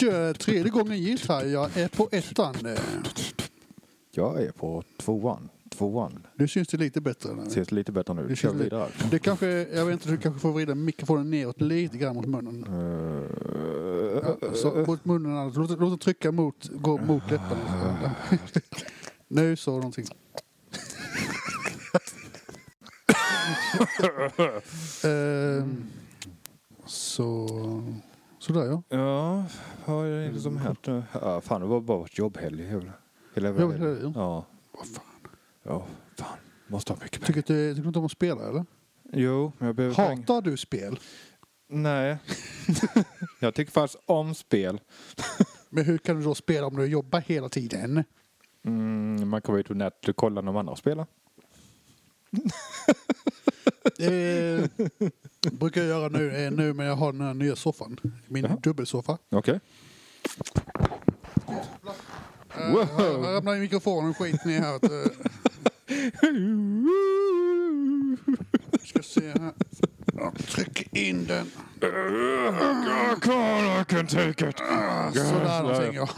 kör tredje gången gilt här. Jag är på ettan. Eh, Jag är på tvåan. Tvåan. Nu syns det lite bättre. nu. Ser lite bättre nu. Det Kör li- vidare. Det kanske, jag vet inte, du kanske får vrida mikrofonen neråt lite grann mot munnen. Uh, Så, mot munnen, alltså. låt, låt det trycka mot, gå mot läpparna. nu så någonting. Ehm, så, sådär ja. Ja, vad är det som hänt nu? Ja, fan, det var bara ett jobbhelg hela, hela Jobbhelg, helgen. ja. Vad fan. Ja, fan. Måste ha mycket pengar. Tycker du, tycker du inte om att spela eller? Jo, men jag behöver pengar. Hatar du spel? Nej. jag tycker faktiskt om spel. Men hur kan du då spela om du jobbar hela tiden? Mm, man kommer ut på nätet och kollar när de andra spelar. Det brukar jag göra nu, eh, nu men jag har den här nya soffan. Min Jaha. dubbelsoffa. Okej. Uh, Wow. här, här ramlar mikrofonen skit ner här. vet du. Ska se här. Ja, Tryck in den. I can take it. Ah, Sådär någonting ja.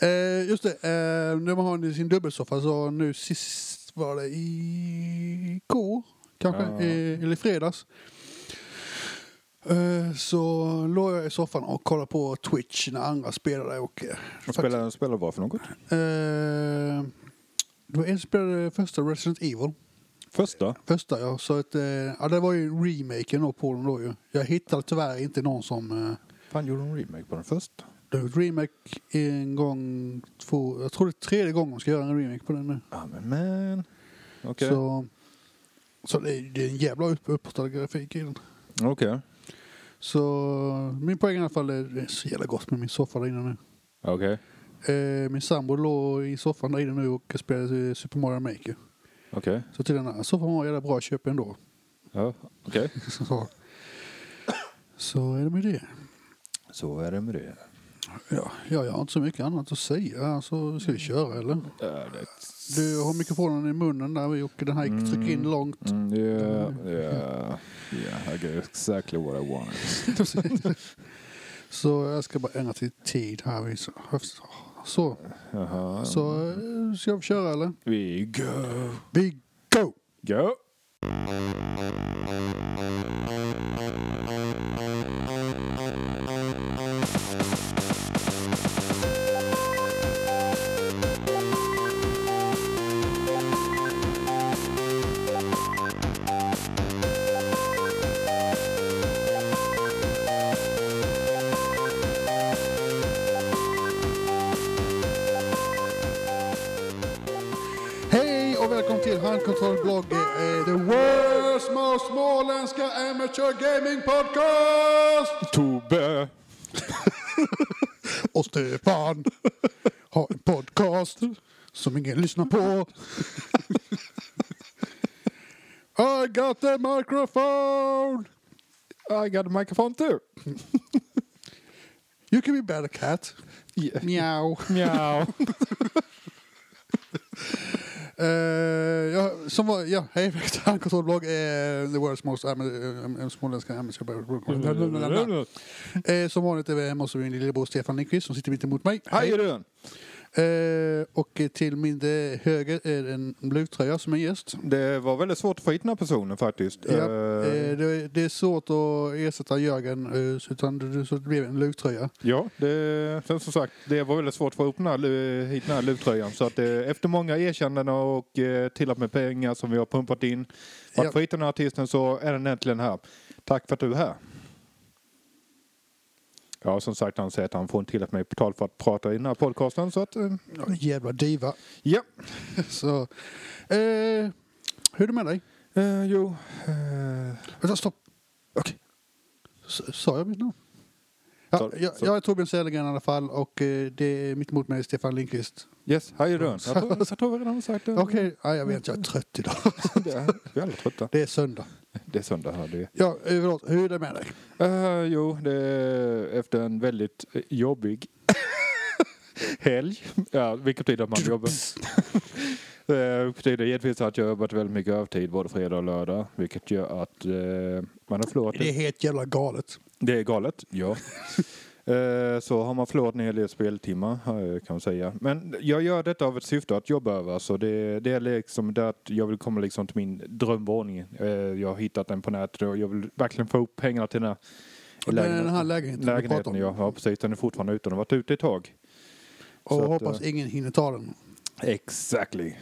eh, just det, eh, när man har sin dubbelsoffa så nu sist var det igår kanske, Ja. eh, eller i fredags. Eh, så låg jag i soffan och kollade på Twitch när andra spelade och eh, Vad spelar, spelar vad för något? Eh, det var en spelade första Resident Evil. Första? Första ja, så att, eh, ja, det var ju remaken då på den då ju. Jag hittade tyvärr inte någon som... Eh, Fan, gjorde de remake på den första? Det var ett remake en gång, två, jag tror det är tredje gången de ska göra en remake på den nu. Ja, men men. Okej. Så, så det, är, det är en jävla upp, upphottad grafik i den. Okej. Så min poäng i alla fall är det är så jävla gott med min soffa där inne nu. Okej. Eh, min sambo låg i soffan där inne nu och spelade Super Mario Maker. Okej. Så till den här soffan var jävla bra köp ändå. Ja, okej. Så, så är det med det. Så är det med det. Ja, ja, jag har inte så mycket annat att säga. Alltså, ska vi köra eller? Ja, det... Du har mikrofonen i munnen där och den här gick tryck in långt. Mm, yeah, yeah, yeah, I get exactly what I wanted. Så jag ska bara ändra till tid här. Så, så, Jaha. så ska vi köra eller? We go. Vi go! Go. Amateur gaming podcast! Tobbe. Och Stefan har en podcast som ingen lyssnar på. I got the microphone! I got a microphone too. You can be better cat. Yeah. Meow. Mjau. Eh, ja, som var, ja, hej, Handkontrollblogg. Uh, the world's most uh, småländska amateur uh, Som vanligt är vi hemma hos min lillebror Stefan Lindqvist som sitter mitt emot mig. You doing? Eh, och till min höger är det en blugtröja som är gäst. Det var väldigt svårt att få hit den här personen faktiskt. Ja, Eh, eh, det, det är svårt att ersätta Jörgen eh, så, utan det, så det blev en lugtröja. Ja, det, sen som sagt, det var väldigt svårt att få upp den här, hit den här luvtröjan. Så att efter många erkännanden och eh, till och med pengar som vi har pumpat in för att Ja. få hit den här artisten så är den äntligen här. Tack för att du är här. Ja, som sagt, han säger att han får inte till mig betalt för att prata i den här podcasten. Så att, eh, Ja, jävla diva. ja. så, eh, hur är det med dig? Eh, jo. Eh, Vänta, stopp. Okej. S- Sa jag mitt namn? Ja, Så- jag, så- jag är Torbjörn Sälegren i alla fall och eh, det är mitt emot mig Stefan Lindqvist. yes, you doing? Jag tror, jag tror vi redan har sagt det. Okej, ja, jag vet, jag är trött idag. Det är- Vi är alla trötta. Det är söndag. Det är söndag här. Det. Ja, eh, förlåt, hur är det med dig? Uh, jo, det är efter en väldigt eh, jobbig helg. Ja, vilket betyder att man jobbar. Det betyder givetvis att jag har jobbat väldigt mycket övertid både fredag och lördag. Vilket gör att eh, man har förlorat Det är helt jävla galet. Det är galet, ja. Eh, Så har man förlorat en hel del speltimmar eh, kan man säga. Men jag gör detta av ett syfte att jobba över. Så det, det är liksom det att jag vill komma liksom till min drömvåning. Eh, Jag har hittat den på nätet och jag vill verkligen få upp pengarna till den här Och är den här lägenheten, lägenheten. Ja, ja, precis. Den är fortfarande ute. Den har varit ute ett tag. Och Så att, hoppas eh, ingen hinner ta den. Exactly.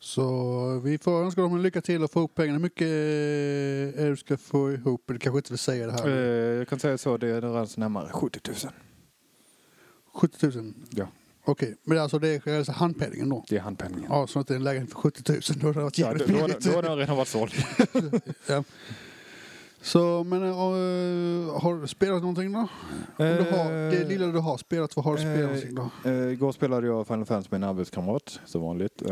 Så vi får önska dem lycka till och få ihop pengarna. Hur mycket är det du ska få ihop? Du kanske inte vill säga det här. Eh, Jag kan säga så, det är rör sig närmare 70 000. 70 000? Ja. Okej, men det är alltså det är alltså handpenningen då? Det är handpenningen. Ja, så att det är en lägenhet för 70 000. Då hade det varit Ja, då, jävligt då, har- billigt. då har den redan varit såld. Så, men äh, har du spelat någonting då? Du har, det lilla du har spelat, vad har du spelat Eh, någonting då? Eh, igår spelade jag Final Fantasy med en arbetskamrat, som vanligt.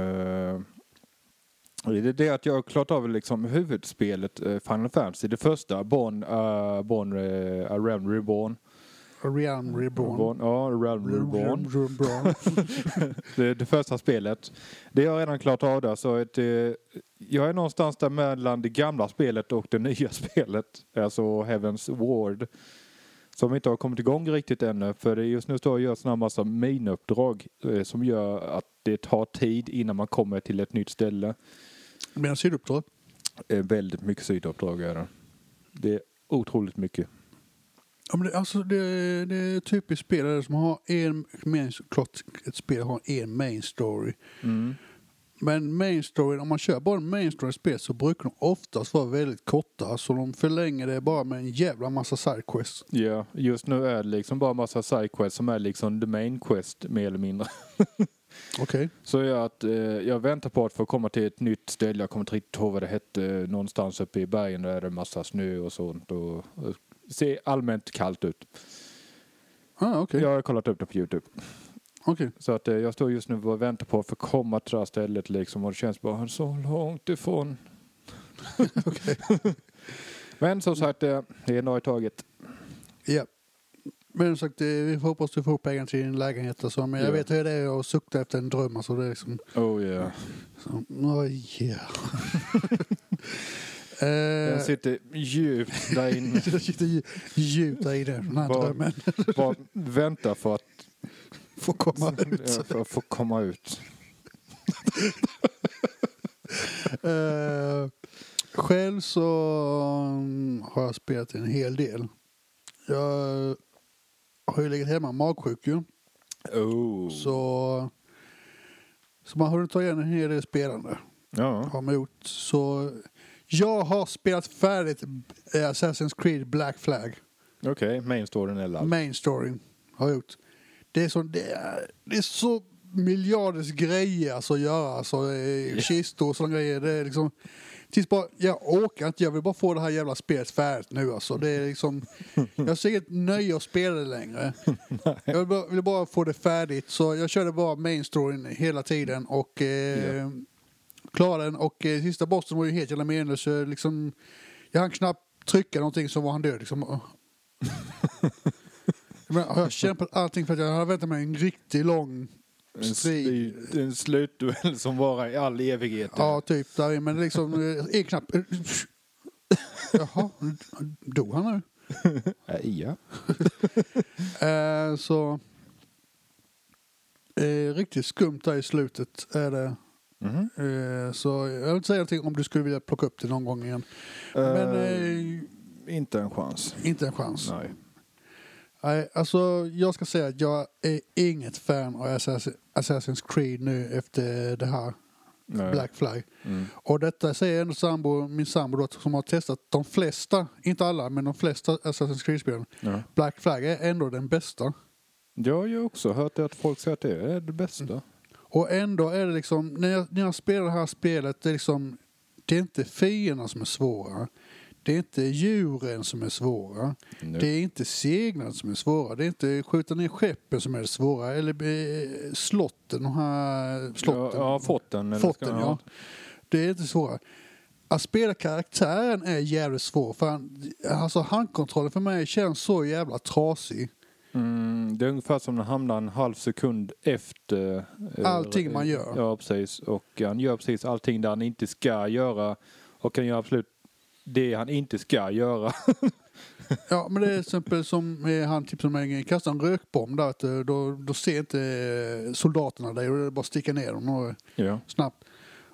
Det är det att jag har klarat av liksom huvudspelet eh, Final Fantasy. Det första, Born, uh, Born uh, A Realm Reborn. Realm Reborn. Ja, Realm Reborn. Reborn. Det, det första spelet. Det har jag redan klarat av där. Så eh, jag är någonstans där mellan det gamla spelet och det nya spelet. Alltså Heaven's Ward. Som inte har kommit igång riktigt ännu. För det är just nu står jag och gör sådana massa minuppdrag eh, som gör att det tar tid innan man kommer till ett nytt ställe. Men sidouppdrag? Eh, väldigt mycket sidouppdrag är det. Det är otroligt mycket. Ja, men det, alltså det, det är typiskt spelare som har en main, klart ett spel har en main story. Men main story, om man kör bara en main story spel så brukar de oftast vara väldigt korta. Så de förlänger det bara med en jävla massa sidequests. Ja, just nu är det liksom bara massa sidequests som är liksom the main quest mer eller mindre. Okej. Så jag, att, eh, jag väntar på att få komma till ett nytt ställe. Jag kommer inte riktigt ihåg vad det hette. Någonstans uppe i bergen där är det massa snö och sånt. Och, och ser allmänt kallt ut. Ah, okej. Jag har kollat upp det på Youtube. Okej. Så att eh, jag står just nu och väntar på att få komma till det här stället liksom. Och det känns bara så långt ifrån. Men som sagt, eh, det är dag i taget. Ja. Men som sagt, det- vi får hoppas du får pengar till din lägenhet. Alltså. Men jag Ja. vet hur det är att sukta efter en dröm. Alltså. Det är liksom, Oh yeah. så, oh, yeah. Eh, Jag sitter djupt där inne. Jag sitter dju- djupt där i den här Vad- drömmen. Bara väntar för att, Får komma ut. för att få komma ut. Eh, själv så mm, har jag spelat en hel del. Jag har ju legat hemma magsjuk ju. Oh. Så, så man har hunnit ta igen en hel del spelande. Ja. Har man gjort. Så jag har spelat färdigt eh, Assassin's Creed Black Flag. Okej, main storyn lagd. Main storyn har jag gjort. Det är så, det är, det är så miljarders grejer alltså att göra. Alltså, eh, kistor och sådana grejer. Det är liksom, tills bara, jag orkar inte. Jag vill bara få det här jävla spelet färdigt nu. Alltså. Det är liksom, jag ser inget nöje att spela det längre. jag vill bara, vill bara få det färdigt. Så jag körde bara main storyn hela tiden. Och eh, klarade den. Och eh, sista bossen var ju helt jävla meningslös. så Liksom, jag hann knappt trycka någonting så var han död. Liksom. Har jag kämpat allting för att jag hade väntat mig en riktigt lång En, strid. en slutduell som varar i all evighet. Ja, typ. Där, men liksom eh, en knapp. Jaha, dog han nu? Äh, ja. Eh, så... Eh, riktigt skumt där i slutet är det. Mhm. Eh, så jag vill inte säga någonting om du skulle vilja plocka upp det någon gång igen. Men Eh, eh, inte en chans. inte en chans. Nej. Nej, alltså jag ska säga att jag är inget fan av Assassin- Assassin's Creed nu efter det här Nej. Black Flag. Mm. Och detta säger ändå sambo, min sambo då, som har testat de flesta, inte alla, men de flesta Assassin's Creed-spelen. Ja. Black Flag är ändå den bästa. Jag har ju också hört att folk säger att det är det bästa. Och ändå är det liksom, när jag, när jag spelar det här spelet, det är liksom, det är inte fienderna som är svåra. Det är inte djuren som är svåra. Nu. Det är inte seglandet som är svåra. Det är inte skjuta ner skeppen som är svåra. Eller eh, slotten, de här slotten. Ja, ja, fått den. eller Fotten, ja. Det är inte svåra. Att spela karaktären är jävligt svår. För han, alltså handkontrollen för mig känns så jävla trasig. Mm, det är ungefär som när han hamnar en halv sekund efter eh, Allting man gör. Ja, precis. Och han gör precis allting där han inte ska göra. Och han gör absolut det han inte ska göra. Ja, men det är till exempel som eh, han typ som en, kastar en rökbomb där, du, då, då ser inte eh, soldaterna dig och det är bara sticka ner dem och, Ja. snabbt.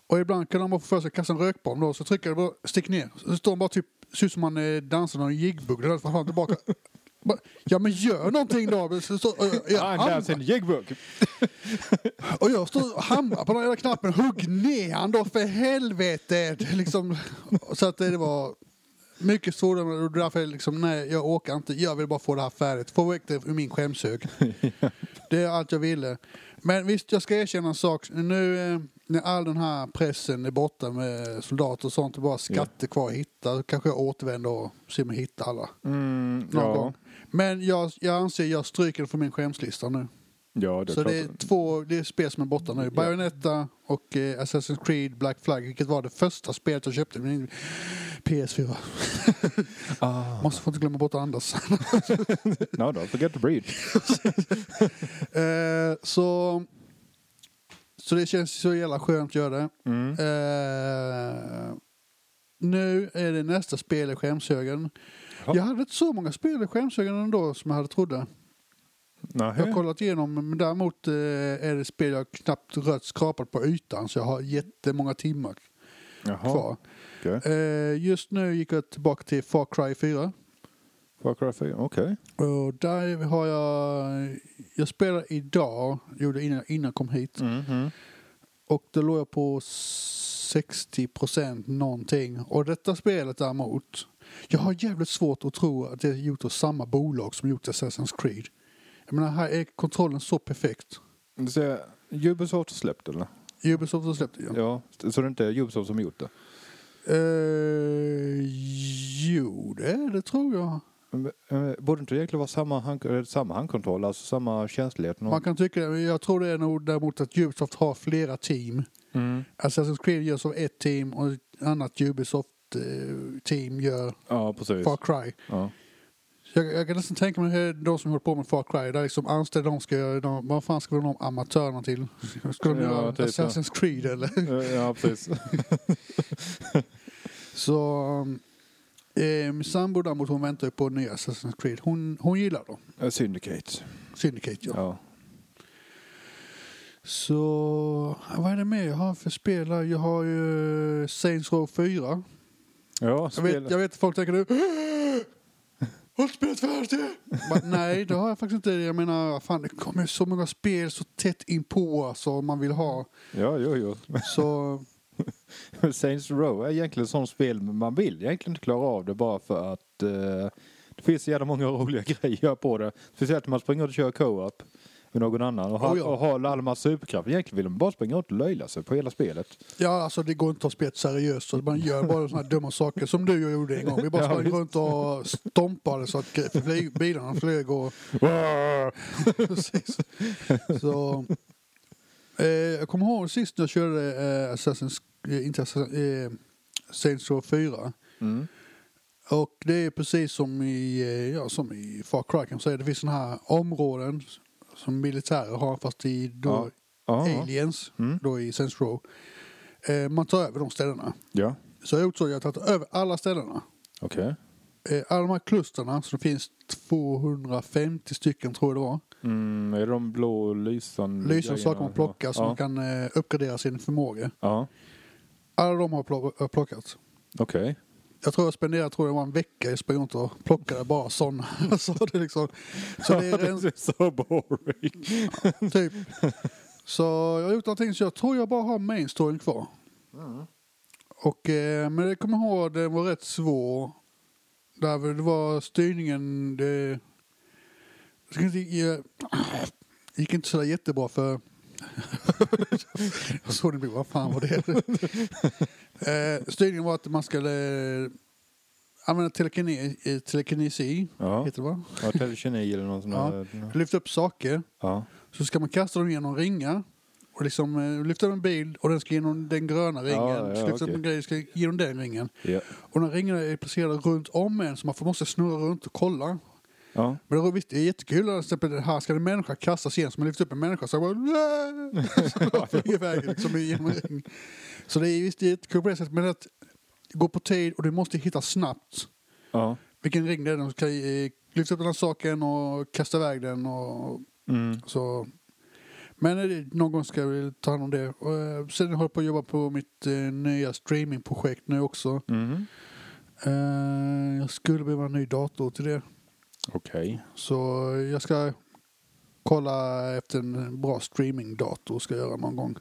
Och ibland kan de bara få för sig att kasta en rökbomb då, så trycker jag bara stick ner. Så står de bara typ, ser ut som man eh, dansar någon jiggbugg, där fram och tillbaka. Ja men gör någonting då! Så, så, och, jag, I'm hamrar, dancing jigbook. och jag står och hamrar på den jävla knappen, hugg ner han då för helvete! Liksom, så att det, var mycket svårare och därför liksom, nej jag åker inte, jag vill bara få det här färdigt, få väck det ur min skämshög. Det är allt jag ville. Men visst, jag ska erkänna en sak. Nu eh, när all den här pressen är borta med soldater och sånt, är bara skatter kvar att hitta, då kanske jag återvänder och ser om jag hittar alla Mm, någon ja. gång. Men jag, jag anser jag stryker det från min skämslista nu. ja, det Så det är två det är spel som är borta nu. Bayonetta och eh, Assassin's Creed Black Flag, vilket var det första spelet jag köpte. Min PS4. Ah. Måste få inte glömma bort Anders. No, don't forget to breathe. eh, så, så det känns så jävla skönt att göra det. Mm. Eh, nu är det nästa spel i skämshögen. Ja. Jag hade inte så många spel i skämshögen ändå som jag hade trodde. Jag har kollat igenom men däremot eh, är det spel jag knappt rött skrapat på ytan så jag har jättemånga timmar Jaha. kvar. okej. Eh, just nu gick jag tillbaka till Far Cry 4. Far Cry 4, okej. Och där har jag, jag spelar idag, gjorde innan, innan jag kom hit. Mhm. Och då låg jag på 60% någonting. Och detta spelet däremot, jag har jävligt svårt att tro att det är gjort av samma bolag som gjort Assassin's Creed. Jag menar, här är kontrollen så perfekt. Du Ubisoft har släppt eller? Ubisoft har släppt det, ja. Ja, så det är inte Ubisoft som gjort det? Eh, jo, det är det tror jag. Eh, Borde inte det egentligen vara samma, hand, samma handkontroll, alltså samma känslighet? Man kan tycka det, men jag tror det är nog däremot att Ubisoft har flera team. Mm. Assassin's Creed görs av ett team och ett annat Ubisoft-team gör Ja. Far Cry. Ja. Jag, jag kan nästan tänka mig hur de som håller på med Far Cry, där liksom anställda de ska göra, de, vad fan ska de amatörerna till? Ska de Ja, göra typ. Assassin's Creed eller? Eh, ja, precis. Så eh, min sambo däremot hon väntar ju på nya Assassin's Creed. Hon, hon gillar dem. Eh, Syndicate. Syndicate ja. Ja. Så vad är det mer jag har för spel här? Jag har ju Saints Row 4. Ja, Jag vet, jag vet att folk tänker nu har du spelat färdigt det? Nej, det har jag faktiskt inte. Jag menar, fan, det kommer så många spel så tätt in på alltså, man vill ha. Ja, jo, jo. Så Saints Row är egentligen ett sånt spel men man vill egentligen inte klara av det bara för att eh, det finns så jävla många roliga grejer på det. Speciellt när man springer och kör co-op med någon annan och har, Oh ja. och har alla massa superkrafter. Egentligen vill man bara springa runt och löjla sig på hela spelet. ja, alltså det går inte att ta spelet seriöst. Så man gör bara sådana här dumma saker som du gjorde en gång. Vi bara Ja, sprang visst. runt och stompade så att bilarna flög och Precis. Så, eh, jag kommer ihåg sist jag körde eh, Assassin's, eh, inte Assassin's, eh, Saints Row 4. Mm. Och det är precis som i, eh, ja, som i Far Cry kan man säga. Det finns sådana här områden som militärer har fast i då Ja. Aliens, Mm. då i Saints Row. Eh, man tar över de ställena. ja. Så jag har gjort så, jag har tagit över alla ställena. okej. Eh, alla de här klusterna, så det finns 250 stycken tror jag det var. Mm, är de blå lysande Lysande saker man plockar så ja. man kan eh, uppgradera sin förmåga. Ja, Alla de har plock- har plockat. okej. Jag tror jag spenderade tror jag, det var en vecka i runt och plockade bara sådana. så det liksom, så det är det en, är så boring. typ. Så jag har gjort allting så jag tror jag bara har main storyn kvar. Och, eh, men jag kommer ihåg den var rätt svår. Där det var styrningen, det, det gick inte sådär jättebra för jag såg det bli, vad fan var det? eh, styrningen var att man skulle eh, använda telekine, eh, telekinesi, Ja, heter det va? ja telekini eller något sånt Ja. Lyfta upp saker, Ja. så ska man kasta dem genom ringar. Och liksom lyfta upp en bil och den ska genom den gröna ringen. ja, upp okej. en grej ska genom den ringen. Ja. Och de ringarna är placerade runt om en så man får- måste snurra runt och kolla. Ja. Men det, visst, det är jättekul. Exempel, här ska en människa kastas igen så man lyfter upp en människa så bara... så flyger iväg liksom, genom en ring. Så det är visst det är jättekul på det sättet. Men att gå på tid och du måste hitta snabbt. Ja. vilken ring det är. De ska eh, lyfta upp den här saken och kasta iväg den och Mm. så. Men eh, någon gång ska jag ta hand om det. Och, eh, sen håller jag på att jobba på mitt nya streamingprojekt nu också. Mm. Jag skulle behöva en ny dator till det. Okej. Så jag ska kolla efter en bra streamingdator ska jag göra någon gång.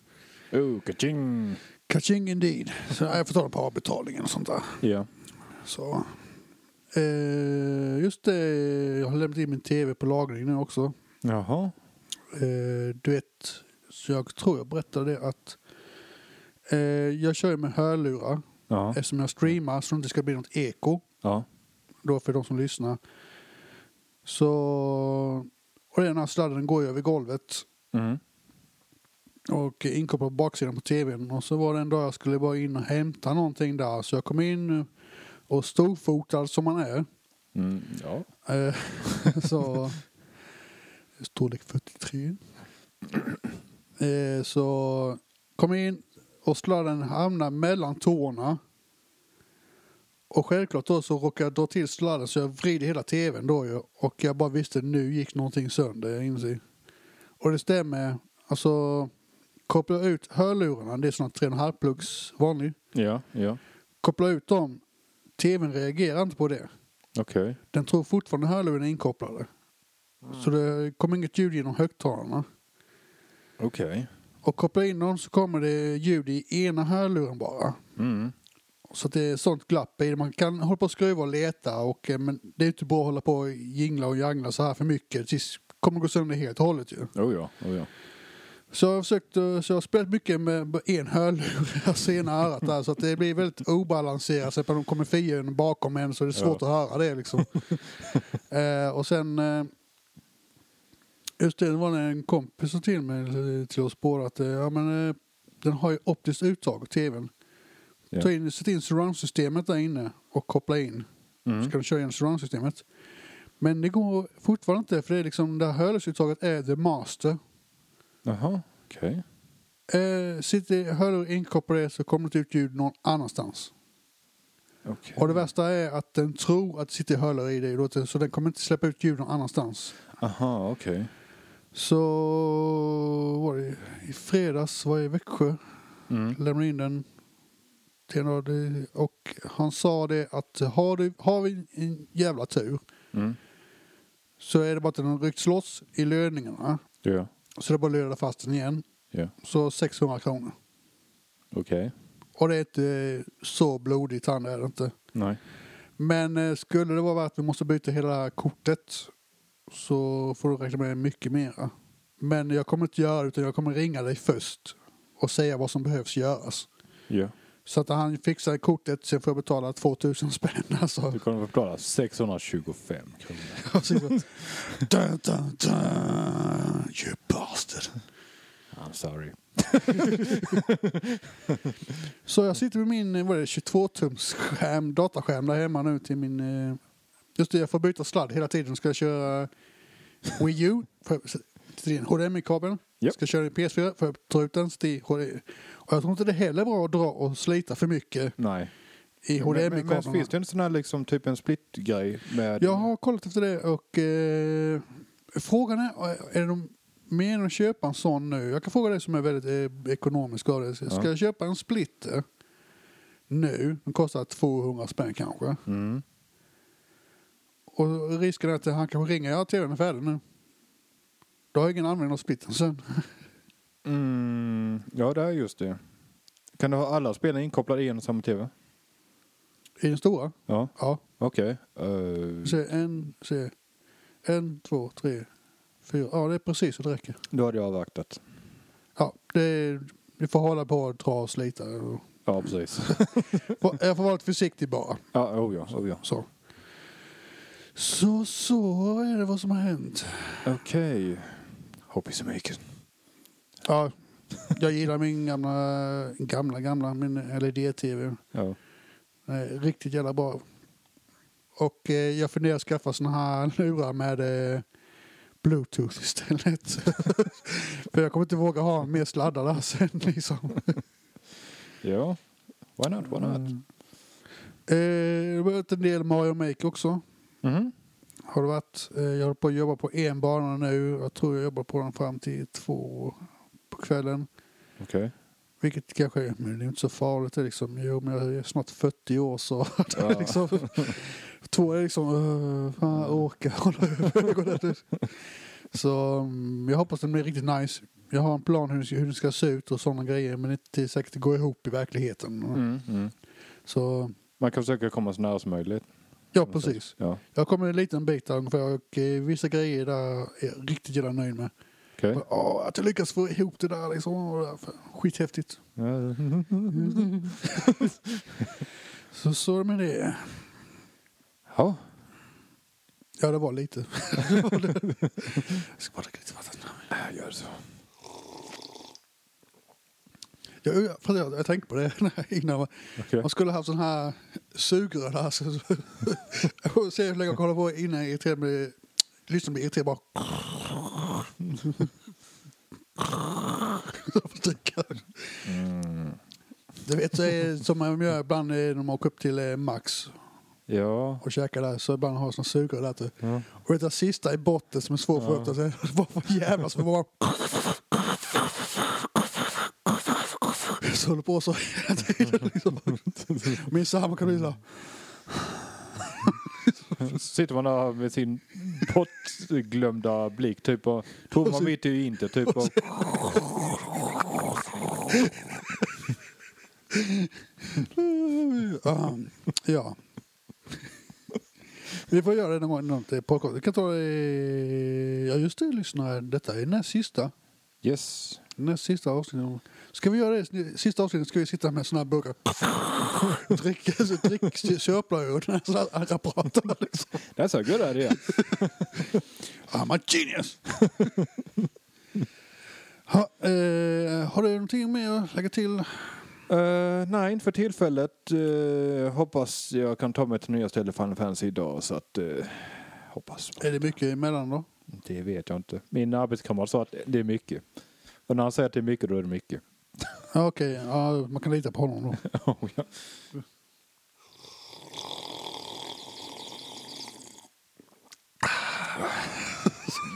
Oh, kaching! Kaching indeed. Så jag får ta på avbetalningen och sånt där. Ja. Så. Eh, just det, jag har lämnat in min tv på lagring nu också. Jaha. Eh, du vet, så jag tror jag berättade det att eh, jag kör med hörlurar Ja. eftersom jag streamar så det inte ska bli något eko. Ja. Då för de som lyssnar. Så, och den här sladden går ju över golvet Mm. och inkopplad på baksidan på tvn. Och så var det en dag jag skulle bara in och hämta någonting där. Så jag kom in och storfotad som man är. Mm. Ja. Eh, så storlek 43. Eh, så kom in och sladden hamnade mellan tårna. Och självklart då så råkade jag dra till sladden så jag vrider hela tvn då ju. Och jag bara visste nu gick någonting sönder, jag inser. Och det stämmer. Alltså koppla ut hörlurarna, det är sådana 3,5 plugs vanlig. Ja. Ja. Koppla ut dem. Tvn reagerar inte på det. Okej. Den tror fortfarande hörlurarna är inkopplade. Så det kommer inget ljud genom högtalarna. Okej. Och koppla in dem så kommer det ljud i ena hörluren bara. Mm. Så att det är sånt glapp i det. Man kan hålla på och skruva och leta och, eh, men det är inte bra att hålla på och jingla och jangla så här för mycket. Tills kommer gå sönder helt och hållet ju. Oh ja. Oh ja. Så jag har försökt, eh, så jag har spelat mycket med en hörlur, alltså ena örat där, så att det blir väldigt obalanserat. Så att de kommer fienden bakom en så det är svårt att höra det liksom. eh, och sen, eh, just det, det var en kompis som till mig, eh, till oss båda, att eh, ja, men, den har ju optiskt uttag, tvn. Ja. Ta in, sätt in surroundsystemet där inne och koppla in. Mm. Ska du köra in surroundsystemet. Men det går fortfarande inte, för det är liksom, det här hörlursuttaget är the master. Jaha. Okej. Eh, sitter hörlurar inkopplade så kommer det ut ljud någon annanstans. Okej. Och det värsta är att den tror att det sitter hörlurar i dig, så den kommer inte släppa ut ljud någon annanstans. Aha. Okej. Så var det i fredags, var jag i Växjö, Mm. lämnade in den till en av de- och han sa det att har, du, har vi en jävla tur Mm. så är det bara att den har ryckts loss i löningarna. Ja. Så det är bara att löda fast den igen. Ja. Så 600 kronor. Okej. Och det är inte så blodigt han är det inte. Nej. Men eh, skulle det vara värt att vi måste byta hela kortet så får du räkna med mycket mera. Men jag kommer inte göra det utan jag kommer ringa dig först och säga vad som behövs göras. Ja. Så att han fixar kortet, får jag betala 2000 spänn. Alltså. Du kommer att betala 625 kronor. Dun, dun, dun, you bastard. I'm sorry. Så jag sitter med min eh, vad är det, 22-tums skärm, dataskärm där hemma nu till min... eh, Just det, jag får byta sladd hela tiden. Ska jag köra Wii U, får jag sätta in HDMI-kabeln. Japp. Ska köra i PS4, får jag ta ut den till HDMI. Och jag tror inte det heller är bra att dra och slita för mycket Nej. i Men, men, men HDMI-kablarna. finns det inte sån här liksom typ en split-grej med... Jag har kollat efter det och eh, frågan är, är de menar att köpa en sån nu? Jag kan fråga dig som är väldigt eh, ekonomisk av det. Ska Ja. jag köpa en splitter nu? Den kostar 200 spänn kanske. Mm. Och risken är att han kanske ringer, ja tvn är färdig nu. Då har jag ingen användning av splitten sen. Mm. Ja, det är just det. Kan du ha alla spelen inkopplade i en och samma tv? I den stora? Ja, Ja. okej. Se, en, se. En, två, tre, fyra. Ja, det är precis så det räcker. då hade jag avvaktat. Ja, det, vi får hålla på och dra och slita. Ja, precis. Jag får vara lite försiktig bara. ja, oh ja, oh ja. Så. Så, så är det vad som har hänt. Okej. Hoppas mycket. Ja, jag gillar min gamla, gamla, gamla, min LED-TV. Ja. Riktigt jävla bra. Och eh, jag funderar att skaffa såna här lurar med eh, bluetooth istället. För jag kommer inte våga ha mer sladdar där sen liksom. Ja. Why not, why not? Eh, det var en del Mario Maker också. Mhm. Har det varit. Eh, jag håller på att jobba på en bana nu. Jag tror jag jobbar på den fram till två på kvällen. Okej. Vilket kanske är, men det är inte så farligt. Det liksom, jo, men jag är snart 40 år så det Ja. liksom, två är liksom, uh, fan orka hålla ögonen. Så mm, jag hoppas den blir riktigt nice. Jag har en plan hur, hur den ska se ut och sådana grejer men inte säkert det går ihop i verkligheten. Mm, mm. Så Man kan försöka komma så nära som möjligt. Ja, precis. Ja. Jag kommer en liten bit där ungefär och eh, vissa grejer där är jag riktigt jävla nöjd med. Okej. Åh, att jag lyckas få ihop det där liksom. Skithäftigt. Så så är det med det. Ja. Ja, det var lite. Jag ska bara dricka lite vatten. Jag gör så. Jag, jag, jag, jag tänkte på det innan. Man, Okej. man skulle haft sån här sugrör där. Så, så, se hur länge jag kollar på innan jag irriterad blir, lyssnaren blir irriterad bara. Mm. Du vet, så är, som man gör ibland eh, när man åker upp till eh, Max Ja. och käkar där. Så ibland har jag sån sugrör där. Typ. ja. Och det där sista i botten som är svårt att få Ja. upp. Det är bara för jävla som bara... Så håller på så hela tiden. Liksom. Min sambo kan bli så här, Sitter man där med sin bortglömda blick typ och tror man vet ju inte typ och, Ja, ja. Vi får göra det någon gång. Till podcast. Vi kan ta det... Ja just det lyssnare. Detta är näst sista. Yes. Näst sista avsnittet. Ska vi göra det? Sista avsnittet ska vi sitta med såna här burkar. Dricka, drick, köpla och andra pratar liksom. That's a good idea. I'm a genius! ha, eh, har du någonting mer att lägga till? Uh, nej, inte för tillfället. Uh, hoppas jag kan ta mig till nya ställen Final Fantasy idag så att uh, hoppas. Är det mycket emellan då? Det vet jag inte. Min arbetskamrat sa att det är mycket. Och när han säger att det är mycket då är det mycket. Okej, ja, man kan lita på honom då. Oh, ja.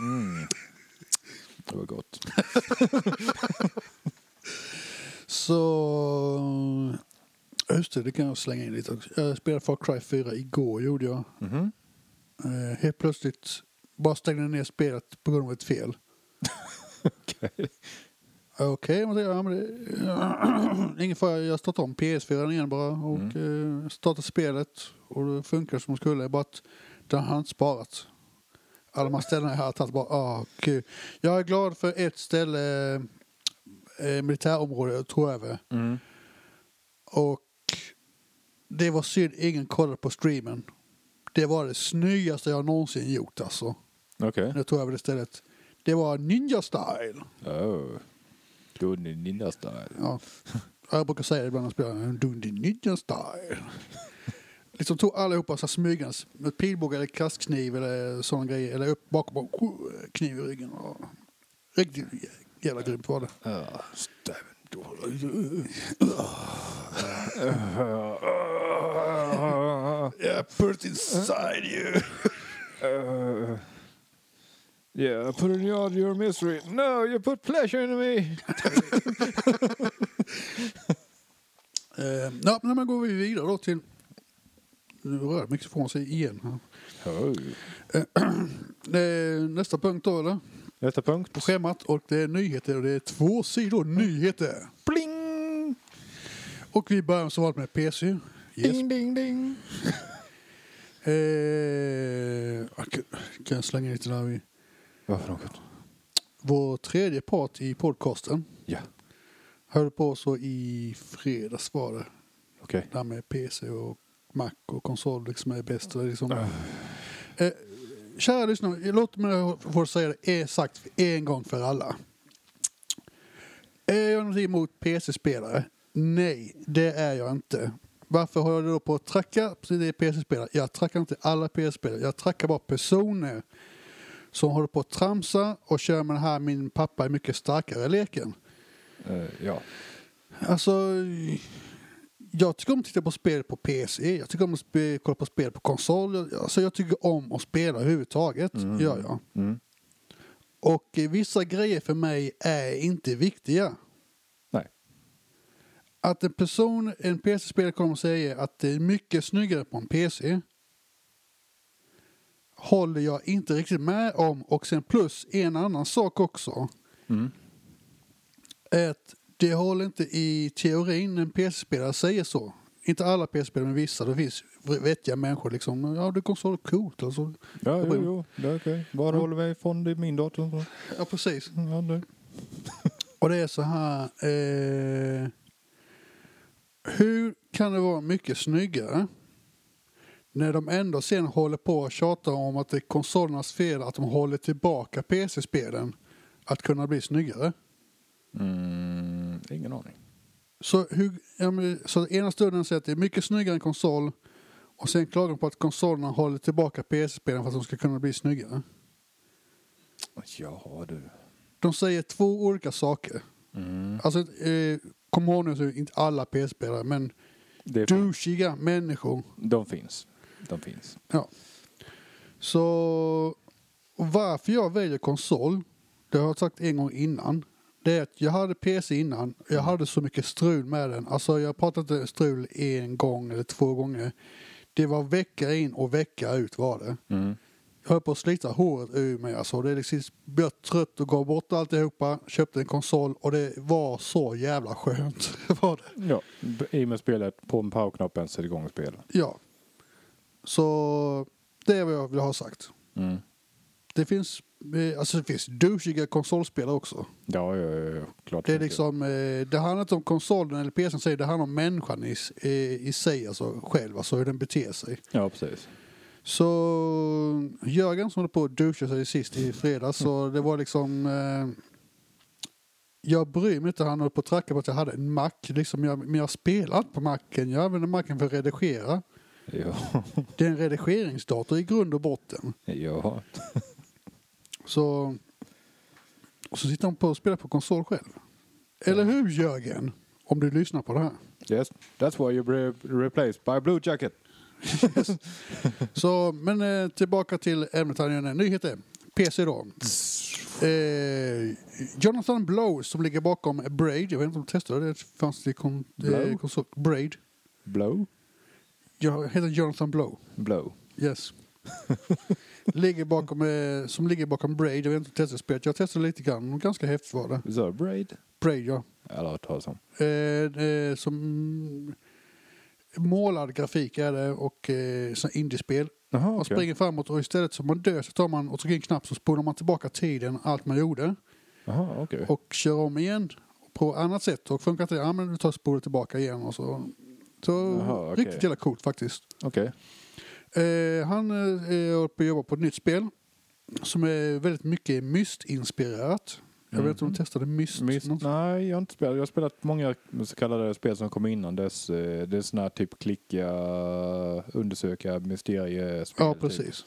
Mm. Det var gott. Så... Just det, det kan jag slänga in lite också. Jag spelade Far Cry 4 igår, gjorde jag. Mhm. Eh, helt plötsligt bara stängde jag ner spelet på grund av ett fel. Okej. Okej, det, ja, men det, ingen fara. Jag startade om PS4 igen bara och eh, startade spelet och det funkar som det skulle. Bara att den har inte sparat. Alla de här ställena jag har tagit bara, ah, kul. Jag är glad för ett ställe, eh, militärområde, jag tror över. Mm. Och det var synd ingen kollade på streamen. Det var det snyggaste jag någonsin gjort alltså. Okej. Jag tror över det stället. Det var ninja style. Oh. Good ninja style. Ja. Jag brukar säga det ibland när jag spelar. The ninja style. liksom tog allihopa så smygandes med pilbåge eller kastkniv eller sådana grejer. Eller upp bakom kniv i ryggen. Och riktigt jävla grymt var det. Ja. Yeah, put it inside you. Uh, yeah, put in your, your misery. No, you put pleasure in me. Eh, ja, men då går vi vidare då till... Nu rör mikrofonen sig igen. här. Eh, nästa punkt då eller? Nästa punkt. På schemat och det är nyheter och det är två sidor nyheter. Bling! Och vi börjar som vanligt med PC. Yes. Ding, ding, ding. Jag kan, jag slänga lite där. Vad för något? Vår tredje part i podcasten Ja, höll på så i fredags var det. okej. Det här med PC och Mac och konsol liksom är bäst. Liksom. Eh, kära lyssnare, låt mig få säga det är sagt en gång för alla. Är jag någonting emot PC-spelare? Nej, det är jag inte. Varför har jag då på att tracka det PC-spelare? Jag trackar inte alla PC-spelare. Jag trackar bara personer som håller på att tramsa och kör med den här min pappa är mycket starkare leken. Eh, ja. Alltså, jag tycker om att titta på spel på PC. Jag tycker om att kolla på spel på konsol. Alltså jag tycker om att spela överhuvudtaget. Mm. Gör jag. Mm. Och vissa grejer för mig är inte viktiga. Nej. Att en person, en PC-spelare kommer att säga att det är mycket snyggare på en PC håller jag inte riktigt med om. Och sen plus en annan sak också. Mm. att det håller inte i teorin en PC-spelare säger så. Inte alla PC-spelare men vissa. Det finns vettiga människor liksom. Ja, det är konsol coolt. Alltså. Ja, jo, jo, det är okej. Var Ja. håller vi ifrån det är min dator? Så. Ja, precis. Ja, det. Och det är så här. Eh, hur kan det vara mycket snyggare när de ändå sen håller på och tjatar om att det är konsolernas fel att de håller tillbaka PC-spelen att kunna bli snyggare? Mm, ingen aning. Så, hur, ja, så ena stunden säger att det är mycket snyggare än konsol och sen klagar de på att konsolerna håller tillbaka PC-spelen för att de ska kunna bli snyggare. Jaha du. De säger två olika saker. Mm. Alltså, eh, kom ihåg nu så inte alla PC-spelare men douchiga människor. de finns. De finns. Ja. Så varför jag väljer konsol, det har jag sagt en gång innan. Det är att jag hade PC innan, jag hade så mycket strul med den. Alltså jag pratade strul en gång eller två gånger. Det var vecka in och vecka ut var det. Mm. Jag höll på att slita håret ur mig alltså. Det är liksom, jag blev trött och gav bort alltihopa, köpte en konsol och det var så jävla skönt. var det. Ja, i och med spelet på powerknappen sätter igång spelet. Ja. Så det är vad jag vill ha sagt. Mm. Det finns, eh, alltså det finns douchiga konsolspelare också. Ja, ja, ja, ja, klart. Det är liksom, eh, det handlar inte om konsolen eller PCn säger, det handlar om människan i, i sig, alltså själv, alltså hur den beter sig. Ja, precis. Så Jörgen som håller på att duscha sig sist i fredags, så det var liksom eh, jag bryr mig inte, han höll på att tracka på att jag hade en Mac, liksom jag, men jag spelar inte på Macen, jag använder Macen för att redigera. Ja. Det är en redigeringsdator i grund och botten. ja. Så, och så sitter han på och spelar på konsol själv. Eller hur Jörgen? Om du lyssnar på det här. Yes, that's why you re- replaced by Blue Jacket. Så, men eh, tillbaka till ämnet här igen. Nyheter. PC då. Eh, Jonathan Blow som ligger bakom Braid. Jag vet inte om du testade det. Fanns det kon, eh, konsol, Braid. Blow? Jag heter Jonathan Blow. Blow. Yes. ligger bakom, eh, som ligger bakom Braid. Jag vet inte om du testade spelet. Jag testade lite grann. Ganska häftigt var det. Så braid? Braid ja. Eller har hört talas om. Eh, eh, som målad grafik är det och eh, sån indiespel. Jaha, Man springer framåt och istället som man dör så tar man och trycker en knapp så spolar man tillbaka tiden, allt man gjorde Jaha, okej. och kör om igen på annat sätt. Och funkar inte det, ja men du tar spolar tillbaka igen och så. Så Jaha, okej. riktigt jävla coolt faktiskt. Okej. Eh, han eh, är uppe och jobbar på ett nytt spel som är väldigt mycket Myst-inspirerat. Jag vet inte om du testade Myst? Myst, nej, jag har inte spelat. Jag har spelat många så kallade spel som kom innan dess. Eh, Det är såna här typ klicka, undersöka, mysteriespel. Ja, typ. precis.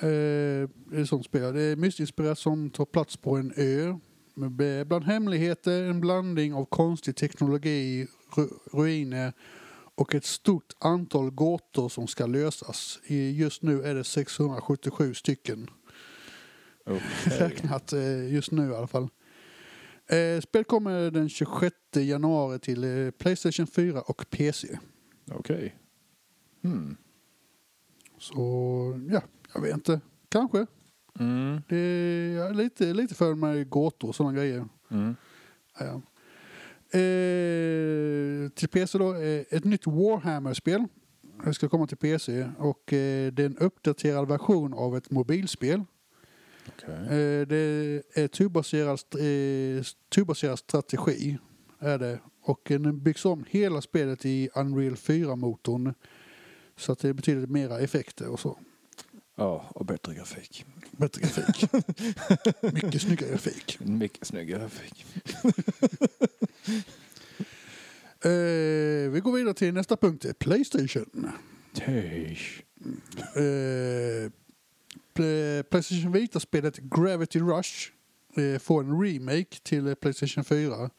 Eh, det är ett sånt spel. Det är mystinspirerat som tar plats på en ö. Med bland hemligheter en blandning av konstig teknologi, ru- ruiner och ett stort antal gåtor som ska lösas. Just nu är det 677 stycken Okej. räknat eh, just nu i alla fall. Eh, Spel kommer den 26 januari till eh, Playstation 4 och PC. Okej. Hmm. Så ja, jag vet inte. Kanske. Mm. Det är lite, lite för med gåtor och sådana grejer. Mm. Ja. Eh, till PC då, eh, ett nytt Warhammer-spel. Det ska komma till PC och eh, det är en uppdaterad version av ett mobilspel. Okej. Eh, det är turbaserad, eh, turbaserad strategi. Är det. Och eh, den byggs om hela spelet i Unreal 4-motorn. Så att det betyder mera effekter och så. Ja, och bättre grafik. Bättre grafik. Mycket snyggare grafik. Mycket snyggare grafik. Eh, vi går vidare till nästa punkt. Playstation. Töj. Eh, Pl- Playstation Vita-spelet Gravity Rush eh, får en remake till eh, Playstation 4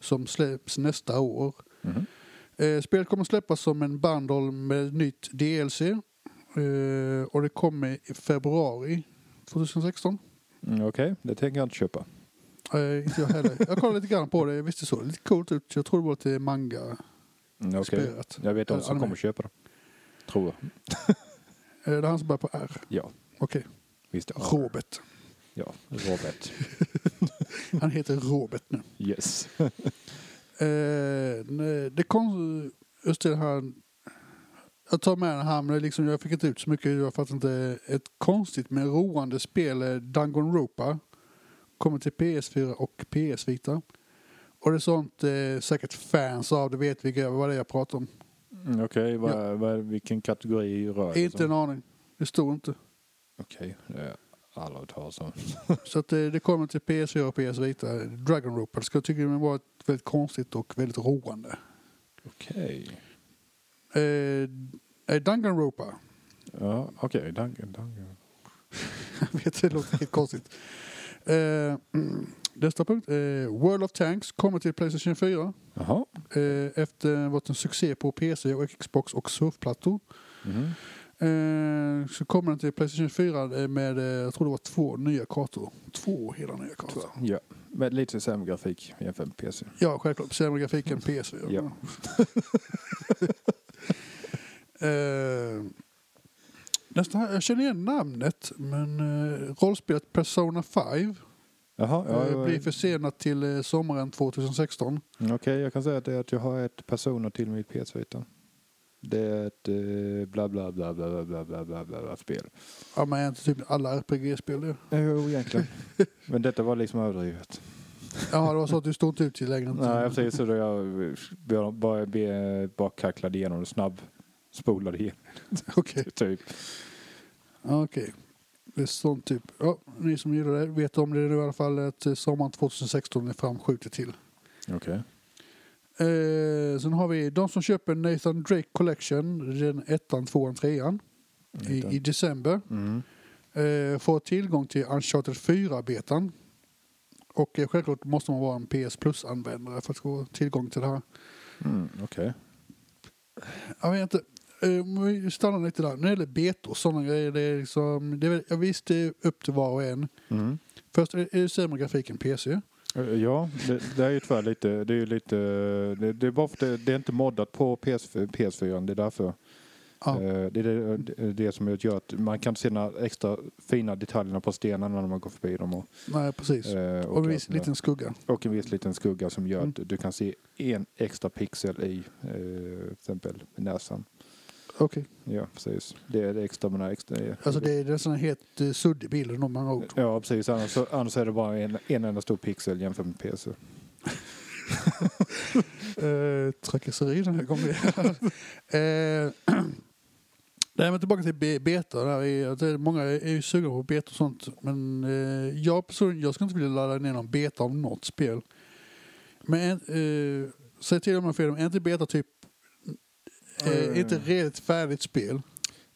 som släpps nästa år. Mhm. Eh, spelet kommer släppas som en bundle med nytt DLC. Eh, och det kommer i februari 2016. Mm, Okej, det tänker jag inte köpa. Eh, inte jag heller. Jag kollade lite grann på det. Visst det såg lite coolt ut. Jag tror det var lite manga Mm, Okej, inspirerat. jag vet de som kommer köpa det. Tror jag. Eh, det är han som börjar på R. Ja, Okej. visst. Ja, Robert. ja Robert. Han heter Robert nu. Yes. Eh, nej, det kom just det här. Jag tar med den här men det är liksom, jag fick inte ut så mycket. Jag fattar inte. Ett konstigt men roande spel. eh, Danganronpa. Kommer till PS4 och PS Vita. Och det är sånt eh, säkert fans av. Det vet vilka vad det är jag pratar om. Mm, Okej, vad, vad, vilken kategori rör det Inte sig en aning. Det stod inte. Okej, det är alla hört talas om. Så att det, det kommer till PS4 och PS Vita. Dragonropa. Det ska jag tycka det var väldigt konstigt och väldigt roande. Okej. Eh, eh, Danganronpa. Ja, okej. Danke, danke. Jag vet, det låter helt konstigt. Eh, mm, nästa punkt. Eh, World of Tanks kommer till Playstation 4. Jaha. Eh, efter varit en succé på PC och Xbox och surfplattor. Mhm. Eh, så kommer den till Playstation 4 med, eh, jag tror det var två nya kartor. Två hela nya kartor. Ja, med lite sämre grafik jämfört med PC. Ja, självklart. Sämre grafik än PS4. Ja. eh, nästa, här, jag känner igen namnet, men eh, rollspelet Persona 5 Jaha, ja, eh, blir försenat till eh, sommaren 2016. Mm, Okej, jag kan säga att, det är att jag har ett personer till mitt PS Vita. Det är ett eh, bla bla bla bla bla bla bla bla bla bla spel. Ja, men är inte typ alla RPG-spel det? Jo, egentligen. Men detta var liksom överdrivet. Ja, det var så att du stod inte ut till längre. Nej, precis. Så då jag bara, bara, bara, bara kacklade igenom det snabb. Spolade igenom Okej, typ. okej. Det är sånt typ. Ja, ni som gillar det vet om det nu i alla fall att eh, sommaren 2016 är framskjutet till. Okej. Eh, sen har vi de som köper Nathan Drake Collection, den ettan, tvåan, trean i, i december. Mm. Eh, får tillgång till Uncharted 4-betan. Och eh, självklart måste man vara en PS Plus-användare för att få tillgång till det här. Mm, Okej. Jag vet inte. Eh, vi stannar lite där. När det gäller betor sådana grejer. Det är liksom, det är, visst, det är upp till var och en. Mm. Först är det sämre grafik än PC. Eh, Ja, det, det är ju tyvärr lite, det är ju lite, det, det är bara för det, det är inte moddat på PS, PS4, det är därför. Ja. Eh, Det är det, det, som gör att man kan se några extra fina detaljerna på stenarna när man går förbi dem. Och, Nej, precis. eh, Och en viss liten skugga. och en viss liten skugga som gör Mm. att du kan se en extra pixel i eh, till exempel näsan. Okej. Ja, precis. Det är det den här extra. Alltså det är en sån här helt uh, suddig bild med många ord. Ja, precis. Annars, så- annars är det bara en, en enda stor pixel jämfört med PC. Uh, trakasseri den här gången. uh, Nej men tillbaka till be- beta. Där är, det är, många är ju sugna på beta och sånt. Men eh, jag personligen, jag skulle inte vilja ladda ner någon beta av något spel. Men eh, säg till om jag fel, är inte beta typ eh, Eh. inte redigt färdigt spel?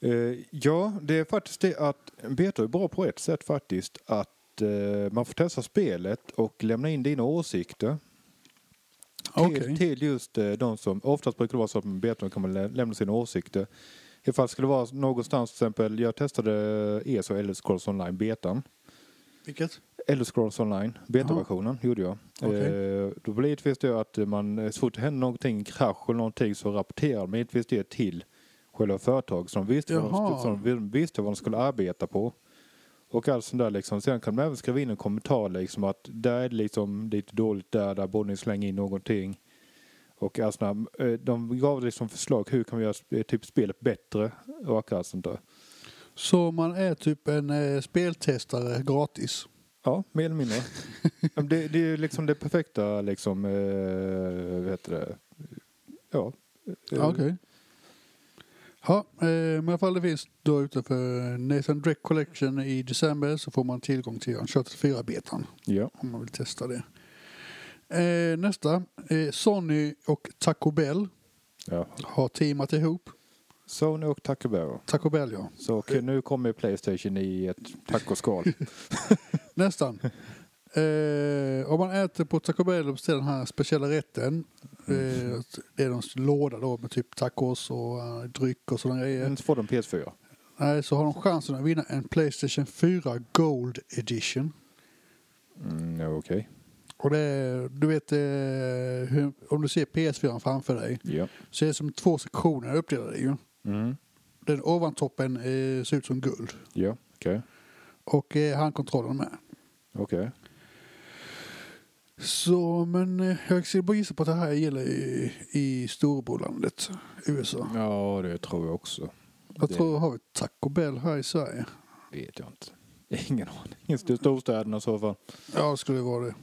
Eh, ja, det är faktiskt det att beta är bra på ett sätt faktiskt. Att eh, man får testa spelet och lämna in dina åsikter. Okej. Till, till just eh, de som, oftast brukar det vara så att med beta kan man lä- lämna sina åsikter. Ifall det skulle vara någonstans till exempel, jag testade ESO Elder Scrolls Online betan. Vilket? Elder Scrolls Online, betaversionen, gjorde jag. Okej. Eh, då blir det givetvis det att man, eh, så fort det händer någonting, krasch eller någonting, så rapporterar man givetvis det till själva företaget. Så de visste, vad de, de visste vad de skulle arbeta på. Och allt sånt där liksom. Sen kan man även skriva in en kommentar liksom att där är det liksom lite dåligt där, där borde ni slänga in någonting. Och alltså, eh, de gav liksom förslag hur kan vi göra sp- typ spelet bättre och allt sånt där. Så man är typ en eh, speltestare gratis? Ja, mer eller mindre. Det, det är liksom det perfekta liksom, eh, vad heter det? Ja. eh, Okej. Ja, eh, men i alla fall det finns då utanför Nathan Drake Collection i december så får man tillgång till Uncharted 4-betan Ja. om man vill testa det. Eh, nästa, eh, Sony och Taco Bell ja. har teamat ihop. Sony och Taco Bell. Taco Bell ja. Så okej, nu kommer Playstation i ett tacoskal. Nästan. Eh, om man äter på Taco Bell och beställer den här speciella rätten Eh, Det är någon låda då med typ tacos och uh, dryck och sådana grejer. Mm, Så får de PS4. Nej, så har de chansen att vinna en Playstation 4 Gold Edition. Mm, ja, Okej. Och det du vet, eh, hur, om du ser PS4 framför dig Ja. så är det som två sektioner uppdelade ju. Mm. Den ovantoppen eh, ser ut som guld. Ja, okej. Och eh, handkontrollen med. Okej. Så, men eh, jag skulle bara gissa på att det här gäller i, i storbolaget USA. Ja, det tror jag också. Jag det tror har vi Taco Bell här i Sverige. vet jag inte. Ingen aning. I storstäderna i så fall. Ja, det skulle vara det.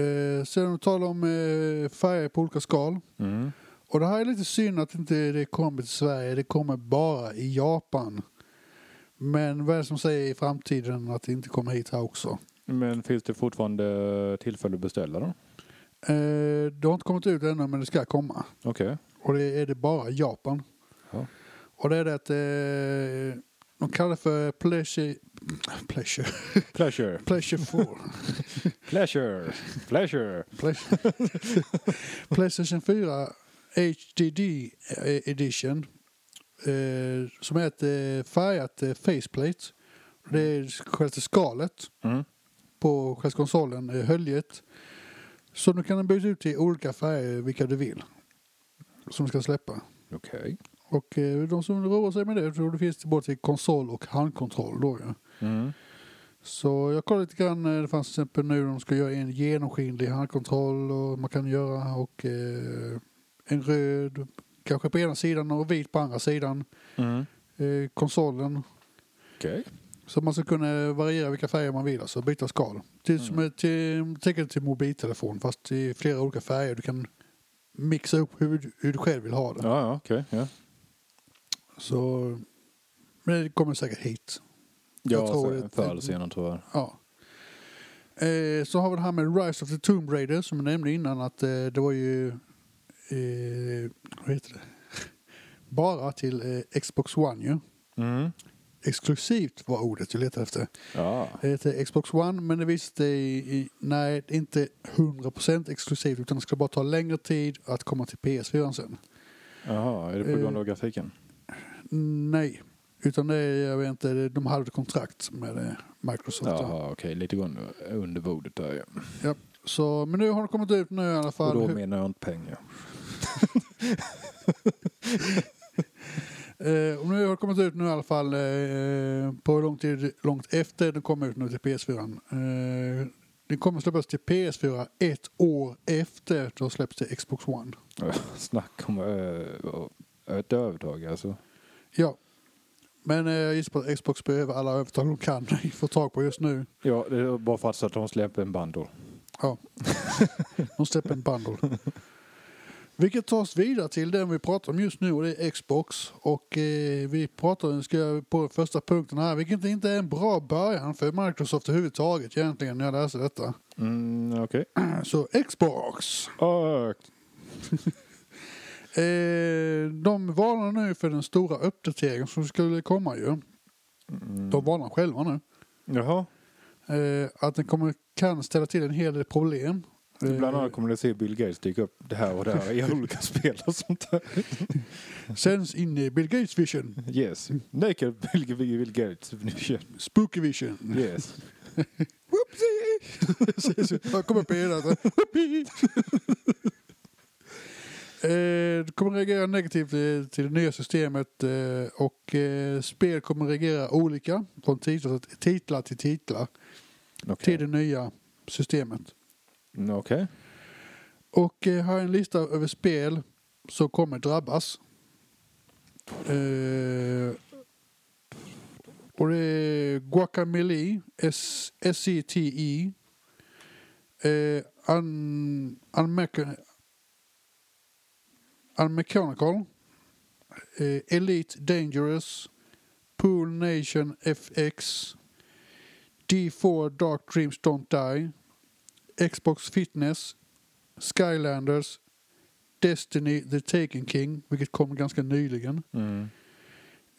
Eh, sen vi talar om eh, färger på olika skal. Mm. Och det här är lite synd att inte det kommer till Sverige. Det kommer bara i Japan. Men vad är det som säger i framtiden att det inte kommer hit här också? Men finns det fortfarande tillfälle att beställa då? Eh, det har inte kommit ut ännu men det ska komma. Okej. Och det är det bara i Japan. Ja. Och det är det att eh, de kallar för pleasure... Pleasure? Pleasure. Pleasure 4. Pleasure. Pleasure. Pleasure. Playstation 4 HDD edition. Eh, som är ett eh, färgat eh, faceplate. Det är själva skalet Mm. på själva konsolen, eh, höljet. Som du kan byta ut till olika färger vilka du vill. Som ska släppa. Okej. Och eh, de som roar sig med det, tror det finns det både till konsol och handkontroll då ja. Mm. Så jag kollade lite grann, eh, det fanns till exempel nu de ska göra en genomskinlig handkontroll och man kan göra och eh, en röd kanske på ena sidan och vit på andra sidan. Mm. Eh, konsolen. Okej. Så man ska kunna variera vilka färger man vill, alltså byta skal. Till, Mm. som till, till, till mobiltelefon fast i flera olika färger. Du kan mixa upp hur, du- hur du själv vill ha det. Ja, ja, okej. Ja. Så, men det kommer säkert hit. Ja, Jag tror så- det- förr eller senare tyvärr. Ja. Eh, så har vi det här med Rise of the Tomb Raider som jag nämnde innan att eh, det var ju eh, vad heter det? bara till eh, Xbox One ju. Mm. Exklusivt var ordet jag letade efter. Ja. Eh, till Xbox One men det visste i, nej inte 100% exklusivt utan det ska bara ta längre tid att komma till PS4 sen. Jaha, är det på grund av grafiken? Nej, utan det är, jag vet inte, de hade ett kontrakt med eh, Microsoft. ja. Jaha, okej. Lite under, under bordet där ja. Ja, så, men nu har det kommit ut nu i alla fall. Och då menar jag inte pengar. Eh, och nu har det kommit ut nu i alla fall eh, på lång tid, långt efter den kom ut nu till PS4. Eh, den kommer släppas till PS4 ett år efter har släppts till Xbox One. Snacka om äh, ett övertag alltså. Ja, men eh, jag gissar på att Xbox behöver alla övertag de kan få tag på just nu. Ja, det är bara för att de släpper en bundle. Ja, de släpper en bundle. Vilket tar oss vidare till den vi pratar om just nu och det är Xbox. Och eh, vi pratar ska på första punkten här, vilket inte är en bra början för Microsoft överhuvudtaget egentligen när jag läser detta. Mm, okej. Så Xbox. Okay. Eh, de varnar nu för den stora uppdateringen som skulle komma ju. Mm. De varnar själva nu. Jaha. Eh, att den kommer, kan ställa till en hel del problem. Bland annat kommer du se Bill Gates dyka upp det här och där i olika spel och sånt där. Sänds in i Bill Gates vision. Yes. Naked Bill, Bill Gates vision. Spooky vision. Yes. Whoopsie! Jag kommer på ena. Whoopie! Eh, Du kommer reagera negativt eh, till det nya systemet eh, och eh, spel kommer reagera olika från titlar, titlar till titlar Okej. till det nya systemet. Okej. Okej. Och eh, här är en lista över spel som kommer drabbas. Eh, och det är Guacamole, S-E-T-E. eh, un, Unmechanical, eh, Elite Dangerous, Pool Nation FX, D4 Dark Dreams Don't Die, Xbox Fitness, Skylanders, Destiny The Taken King, vilket kom ganska nyligen. Mm.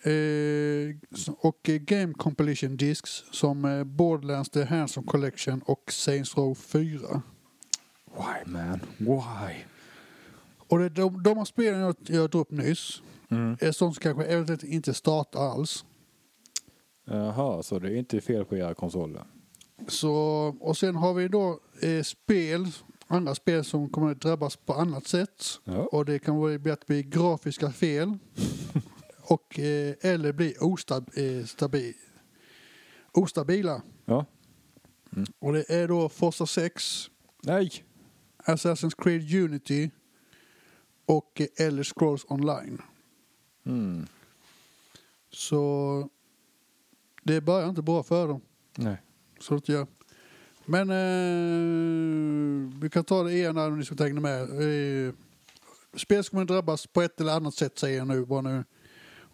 Eh, och eh, Game Compilation Discs som eh, Borderlands The Handsome Collection och Saints Row 4. Why man? Why? Och det, de, de spelen jag, jag drog upp nyss Mm. är sånt som kanske eventuellt inte startar alls. Jaha, så det är inte fel på era konsoler? Så, och sen har vi då eh, spel, andra spel som kommer att drabbas på annat sätt. Ja. Och det kan vara bli att bli grafiska fel. och, eh, eller bli ostab, eh, stabi, ostabila. Ja. Och det är då Forza 6, Nej! Assassin's Creed Unity och eh, Elder Scrolls Online. Mm. Så det börjar inte bra för dem. Nej. Så att gör. Men eh, vi kan ta det ena om ni ska hänga med. Eh, spel ska man drabbas på ett eller annat sätt säger jag nu bara nu.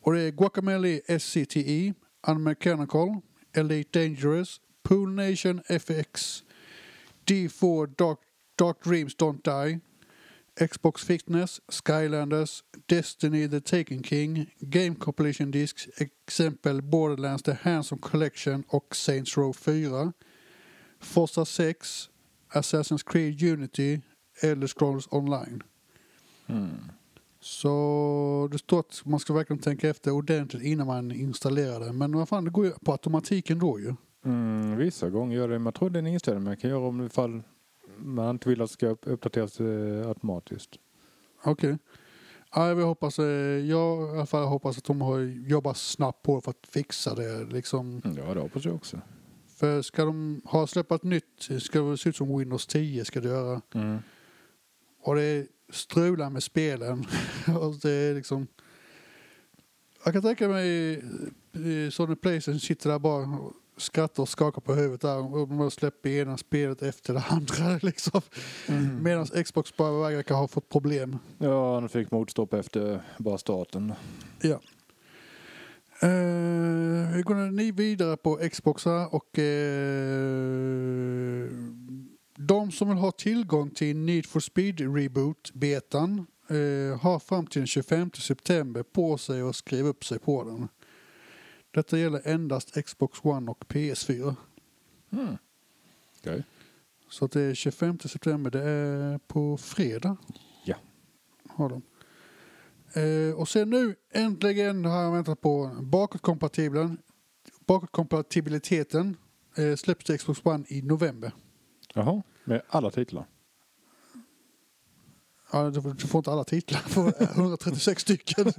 Och det är Guacamole SCTE, Unmechanical, Elite Dangerous, Pool Nation FX, D4 Dark, Dark Dreams Don't Die, Xbox Fitness, Skylanders, Destiny The Taken King, Game Compilation Discs, exempel Borderlands The Handsome Collection och Saints Row 4, Forza 6, Assassin's Creed Unity, Elder Scrolls Online. Mm. Så det står att man ska verkligen tänka efter ordentligt innan man installerar det. Men vad fan, det går ju på automatiken då ju. Mm, vissa gånger gör det, men jag tror det är en inställning man kan göra om ifall man inte vill att det ska upp- uppdateras eh, automatiskt. Okej. Ja, jag hoppas, eh, jag i alla fall hoppas att de har jobbat snabbt på för att fixa det. Liksom. Mm, ja, det hoppas jag också. För ska de ha släppt nytt ska det se ut som Windows 10 ska det göra. Mm. Och det strular med spelen. och det är liksom... Jag kan tänka mig eh, Sony Playstation sitter där bara skrattar och skakar på huvudet där och de släpper ena spelet efter det andra liksom. Mm. Medan Xbox bara verkar ha fått problem. Ja, han fick motstopp efter bara starten. Ja. Uh, vi går ni vidare på Xboxar och eh, de som vill ha tillgång till Need for Speed Reboot betan eh, har fram till den 25 september på sig att skriva upp sig på den. Detta gäller endast Xbox One och PS4. Mm. Okej. Så att det är 25 september, det är på fredag. Ja. Har de. Eh, och sen nu äntligen har jag väntat på bakåtkompatibeln. Bakåtkompatibiliteten eh, släpps till Xbox One i november. Jaha, med alla titlar? Ja, du, får- du inte alla titlar, för 136 stycken.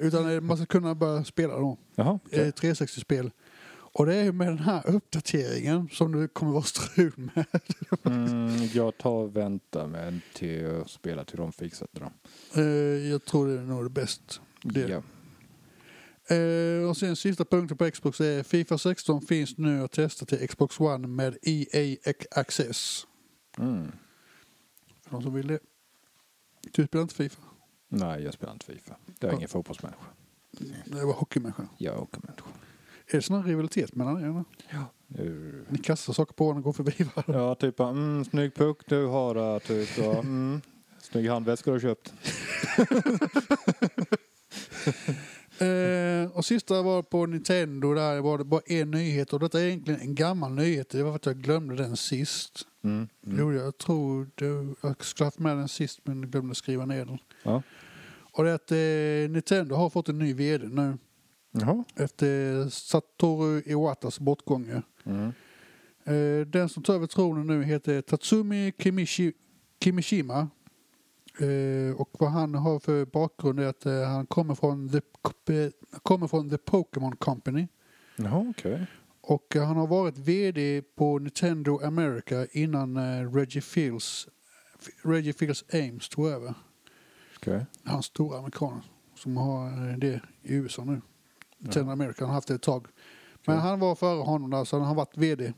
Utan eh, man ska kunna börja spela då. Jaha. Eh, 360-spel. Och det är med den här uppdateringen som det kommer vara strul med. Mm, jag tar och väntar med till att spela till de fixat det. Eh, jag tror det är nog det bäst. Det. Ja. Eh, och sen sista punkten på Xbox är Fifa 16 finns nu att testa till Xbox One med EA Access. Mm. För de som vill det. Du spelar inte Fifa? Nej, jag spelar inte Fifa. Jag är Ja. ingen fotbollsmänniska. Det var hockeymänniska. Jag är hockeymmänniska. Är det sån här rivalitet mellan er? Uh, Ni kastar saker på varandra och går förbi varandra. Ja, typ mm, snygg puck du har där, typ. Och, mm, snygg handväska du har köpt. Eh, och sista var på Nintendo. Där var det bara en nyhet. Och detta är egentligen en gammal nyhet. Det var för att jag glömde den sist. Mm. Mm. Jo, jag tror det, jag skulle haft med den sist men glömde skriva ner den. Ja. Och det är att eh, Nintendo har fått en ny vd nu. Jaha. Efter Satoru Iwatas bortgång. Mm. Eh, den som tar över tronen nu heter Tatsumi Kimishi, Kimishima. Eh, och vad han har för bakgrund är att eh, han kommer från The, eh, kommer från the Pokémon Company. Jaha, okej. Och eh, han har varit vd på Nintendo America innan eh, Reggie Fields, Reggie Fields Ames tog över. Okej. Han stora amerikanen som har eh, det i USA nu. Nintendo America han har haft det ett tag. Men Okej. han var före honom där så han har varit vd.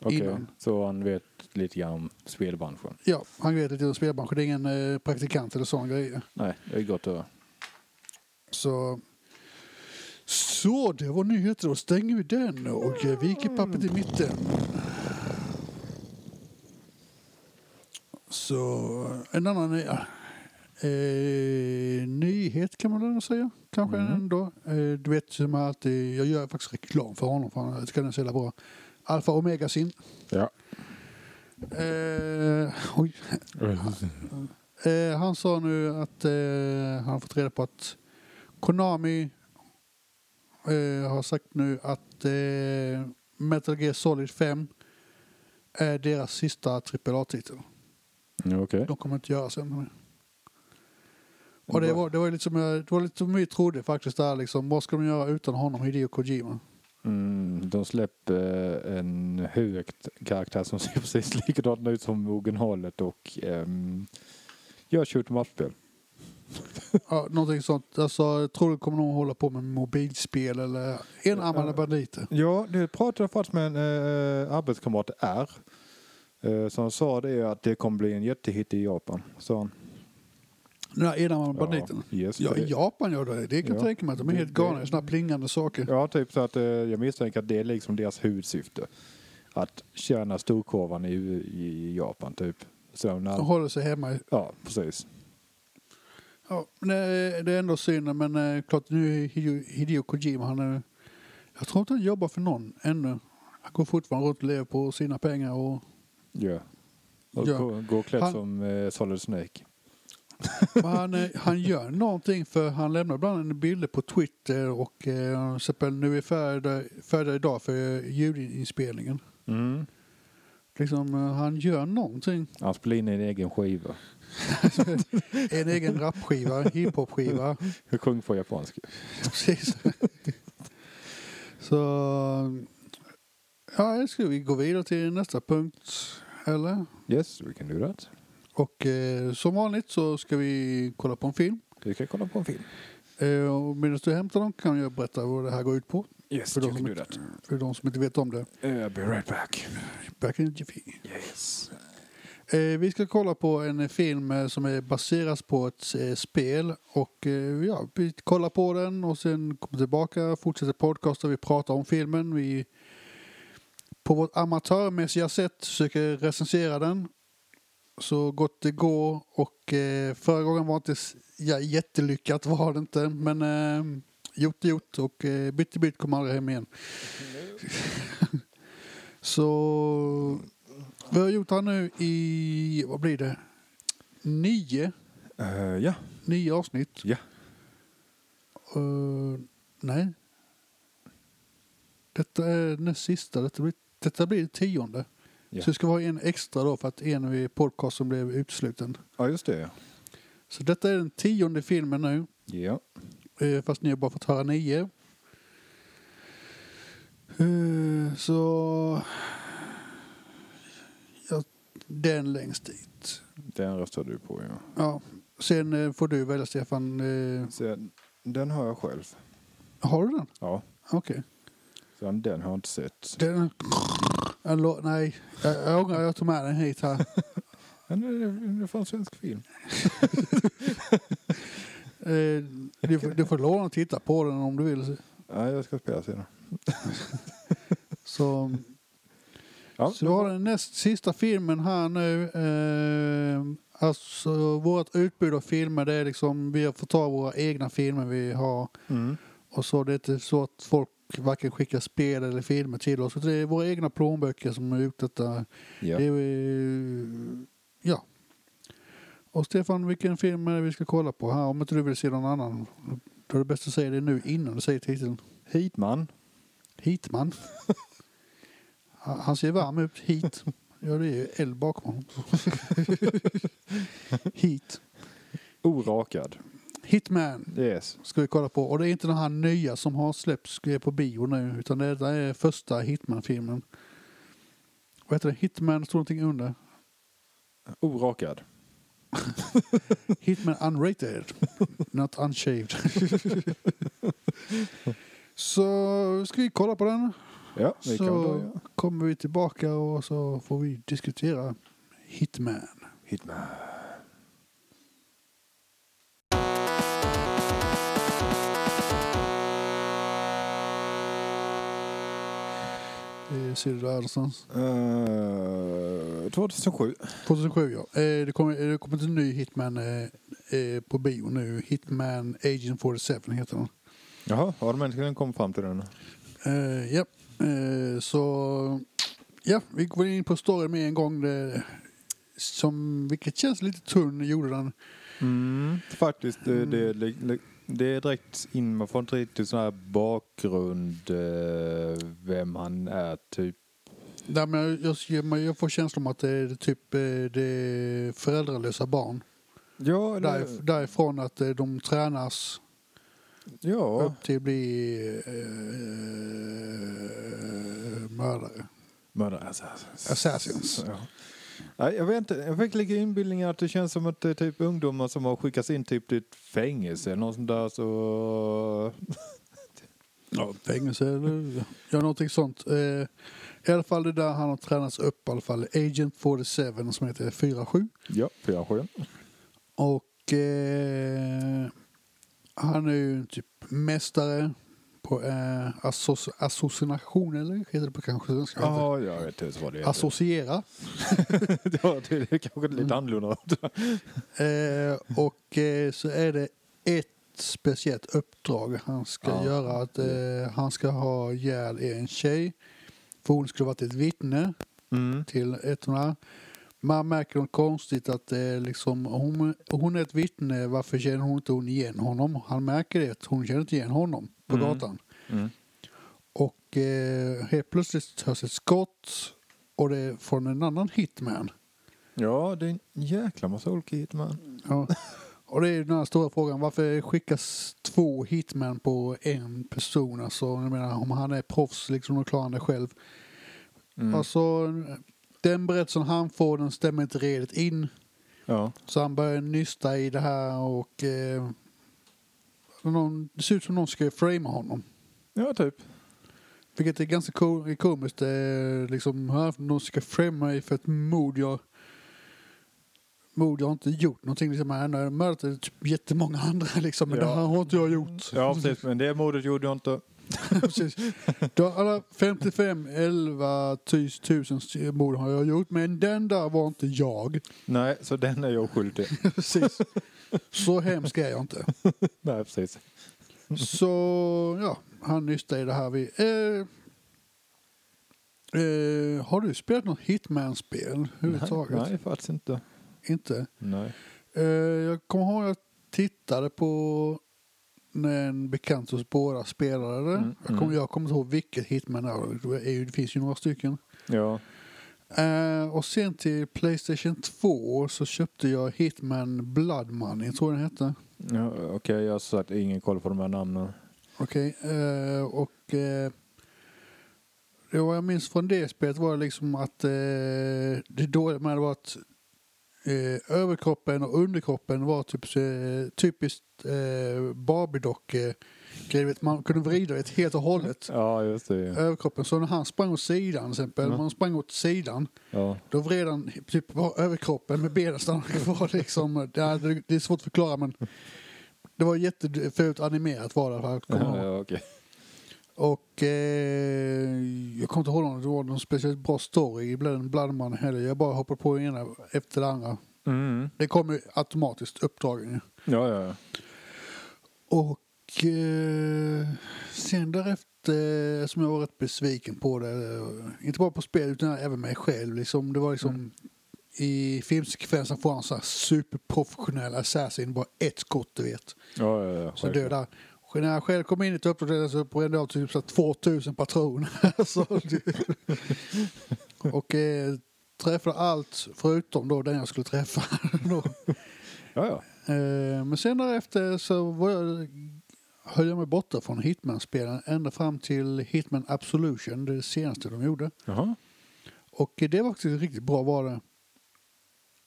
Okej, Innan. så han vet lite grann om spelbranschen. Ja, han vet lite om spelbranschen. Det är ingen praktikant eller sån grejer. Nej, det är gott att höra. Så, så det var nyheter. Då stänger vi den och eh, viker pappret i mitten. Så en annan eh, eh, nyhet kan man väl säga. Kanske Mm. ändå. Eh, du vet som alltid, jag gör faktiskt reklam för honom för han ska den sälja bra. Alfa Omega sin. Ja. Eh, oj, Eh, han sa nu att eh, han fått reda på att Konami eh, har sagt nu att eh, Metal Gear Solid 5 är deras sista AAA-titel. Okej. De kommer inte göra sen mer. Och det var, det var lite som jag, det var lite som vi trodde faktiskt där liksom. Vad ska de göra utan honom, Hideo Kojima? Mm, de släpper en huvudkaraktär som ser precis likadant ut som originalet och um, gör shoot em up-spel. Ja, någonting sånt. Alltså, jag tror det kommer nog hålla på med mobilspel eller enarmade banditer. Ja, det pratade jag faktiskt med en uh, arbetskamrat R. Uh, som sa det att det kommer bli en jättehit i Japan. Så. Den här enarmade banditen. Ja, yes, Ja, i Japan gör det. Det kan jag Ja. tänka mig att de är helt galna i här plingande saker. Ja, typ så att eh, jag misstänker att det är liksom deras huvudsyfte. Att tjäna storkovan i, i Japan typ. Så när, De håller sig hemma. i- ja, precis. Ja, det, är ändå synd, men eh, klart nu är Hideo, Kojima, han är, jag tror inte han jobbar för någon ännu. Han går fortfarande runt och lever på sina pengar och Ja. Och Ja. gå, gå klädd Han- som eh, Solid Snake. Men han, eh, han gör någonting för han lämnar ibland en bild på Twitter och eh, till exempel nu är vi färdiga, färdiga idag för ljudinspelningen. Mm. Liksom, han gör någonting. Han spelar in en egen skiva. En egen rapskiva, hiphopskiva. Jag på japanska. Precis. Så, ja, ska vi gå vidare till nästa punkt, eller? Yes, we can do that. Och eh, som vanligt så ska vi kolla på en film. Vi kan kolla på en film. Eh, och medan du hämtar dem kan jag berätta vad det här går ut på. Yes, För de, can som do inte, that. för de som inte vet om det. I'll be right back. Back in Jiffy. Yes. Eh, vi ska kolla på en film eh, som är baseras på ett eh, spel. Och ja, vi kollar på den och sen kommer tillbaka, fortsätter podcasta, vi pratar om filmen. Vi på vårt amatörmässiga sätt försöker recensera den så gott det går. Och eh, förra gången var inte ja, jättelyckat var det inte. Men eh, gjort är gjort och eh, bytt är bytt kommer aldrig hem igen. så vi har gjort här nu i, vad blir det? Nio, Eh, ja. nio avsnitt. Ja. Eh, nej. Detta är näst sista. Detta blir, detta blir det tionde. Ja. Så det ska vara en extra då för att en i podcasten blev utesluten. ja, just det. Så detta är den tionde filmen nu. Ja. eh, Fast ni har bara fått höra nio. Så... Den längst dit. Den röstade du på, ja. Ja. Sen eh, får du välja Stefan. eh, Så, den har jag själv. Har du den? Ja. Okej. Så den har jag inte sett. Den... Eller, nej, jag, jag ångrar jag tog med den hit här. Men det är- från en svensk film. Eh, du, får- du får låna och titta på den om du vill. Ja, jag ska spela sedan. Så, Ja, så vi har den näst sista filmen här nu. Eh, alltså vårt utbud av filmer det är liksom, vi har fått ta våra egna filmer vi har. Mm. Och så det är inte så att folk varken skickar spel eller filmer till oss. Det är våra egna plånböcker som har gjort detta. Ja. Det är, ja. Och Stefan, vilken film är det vi ska kolla på här? Om inte du vill se någon annan. Då är det bäst att säga det nu innan du säger titeln. Hitman. Hitman. Han han ser varm ut. Hit. Ja, det är ju eld bakom honom. Hit. Orakad. Hitman Yes. ska vi kolla på. Och det är inte den här nya som har släppts på bio nu. Utan det där är första Hitman-filmen. Vad heter det? Hitman står någonting under. Orakad. Hitman unrated. Not unshaved. så ska vi kolla på den. Ja, kan vi då Så kommer vi tillbaka och så får vi diskutera Hitman. Hitman. Det ser du där någonstans. Uh, 2007. 2007 ja. Eh, Det kommer, det kommer en ny Hitman eh, eh, på bio nu. Hitman Agent 47 heter den. Jaha, har de äntligen kommit fram till den? Eh, ja, eh, så ja, vi går in på storyn med en gång. Det, som, vilket känns lite tunn, gjorde den. Mm, faktiskt, det, det, det, det är direkt in, man får inte riktigt sån här bakgrund, eh, vem han är typ. Nej, men jag, jag, får känslan om att det är typ eh, det är föräldralösa barn. Ja, eller, Där, därifrån att eh, de tränas ja. upp till att bli eh, mördare. Mördare Assassins. Assassins. Ja. Nej, jag vet inte, jag fick lite inbildningar att det känns som att det är typ ungdomar som har skickats in typ till ett fängelse eller något sånt där så... Ja, fängelse eller ja, någonting sånt. Eh, I alla fall det där han har tränats upp i alla fall. Agent 47 som heter 47. Ja, fyra sju. Och eh, han är ju typ mästare på eh, associ association eller heter det på kanske svenska? Ja, jag vet inte vad det heter. Associera. ja, det är kanske lite annorlunda. Eh, och eh, så är det ett speciellt uppdrag han ska Ja. göra. Att eh, han ska ha ihjäl en tjej. För hon skulle varit ett vittne Mm. till ettorna. Man märker något konstigt att det är liksom, hon, hon är ett vittne, varför känner hon inte hon igen honom? Han märker det, hon känner inte igen honom på Mm. gatan. Mm. Och eh, helt plötsligt hörs ett skott och det är från en annan hitman. Ja, det är en jäkla massa olika hitman. Ja. Och det är den här stora frågan, varför skickas två hitmän på en person? Alltså, jag menar, om han är proffs liksom och klarar han det själv. Mm. Alltså, den berättelsen han får, den stämmer inte redigt in. Ja. Så han börjar nysta i det här och eh, någon, det ser ut som någon ska framea honom. ja, typ. Vilket är ganska ko- komiskt. Eh, liksom, här, någon ska framea mig för ett mord jag mord jag har inte gjort någonting. Liksom, han har mördat typ jättemånga andra liksom, men Ja. det här har inte jag gjort. Ja, precis. Men det mordet gjorde jag inte. Precis. Då, alla 55, 11 tusen mord har jag gjort, men den där var inte jag. Nej, så den är jag oskyldig till. Precis. Så hemsk är jag inte. Nej, precis. Så ja, han nystar i det här. Vi, eh, eh, har du spelat något Hitman-spel överhuvudtaget? Nej, nej, faktiskt inte. Inte? Nej. Eh, jag kommer ihåg att jag tittade på när en bekant hos båda spelade det. Mm, jag, kommer, mm. jag kommer inte ihåg vilket Hitman det är. Det, är det finns ju några stycken. Ja. Eh, och sen till Playstation 2 så köpte jag Hitman Blood Money, tror jag den hette. ja Okej, jag har sagt ingen koll på de här namnen. Okej, eh, och eh, det jag minns från det spelet var liksom att det dåliga med det var att eh, överkroppen och underkroppen var typ eh, typiskt eh, Barbie-docke grejer. Man kunde vrida det helt och hållet. Ja, just det. Överkroppen. Så när han sprang åt sidan till exempel, Mm. han sprang åt sidan, Ja. då vred han typ bara överkroppen med benen stannade kvar liksom. Det är, det är svårt att förklara men det var jättefult animerat var det. Ja, ja, okej. Och eh, jag kommer inte ihåg om det var någon speciellt bra story i Blood Bloodman heller. Jag bara hoppade på ena efter det andra. Mm. Det kommer ju automatiskt uppdragen. Ja, ja, ja. Och eh, sen därefter, som jag var rätt besviken på det, eh, inte bara på spel utan även mig själv. Liksom, det var liksom Mm. i filmsekvensen får han så här superprofessionell assassin, bara ett skott du vet. Ja, ja, ja. Så dödar. Och när jag själv kom in i uppdrag så brände jag typ så här 2000 patroner. så, och eh, träffade allt förutom då den jag skulle träffa. Ja, ja. Eh, men sen därefter så var jag, höll jag mig borta från Hitman-spelen ända fram till Hitman Absolution, det senaste de gjorde. Jaha. Och det var faktiskt riktigt bra var det.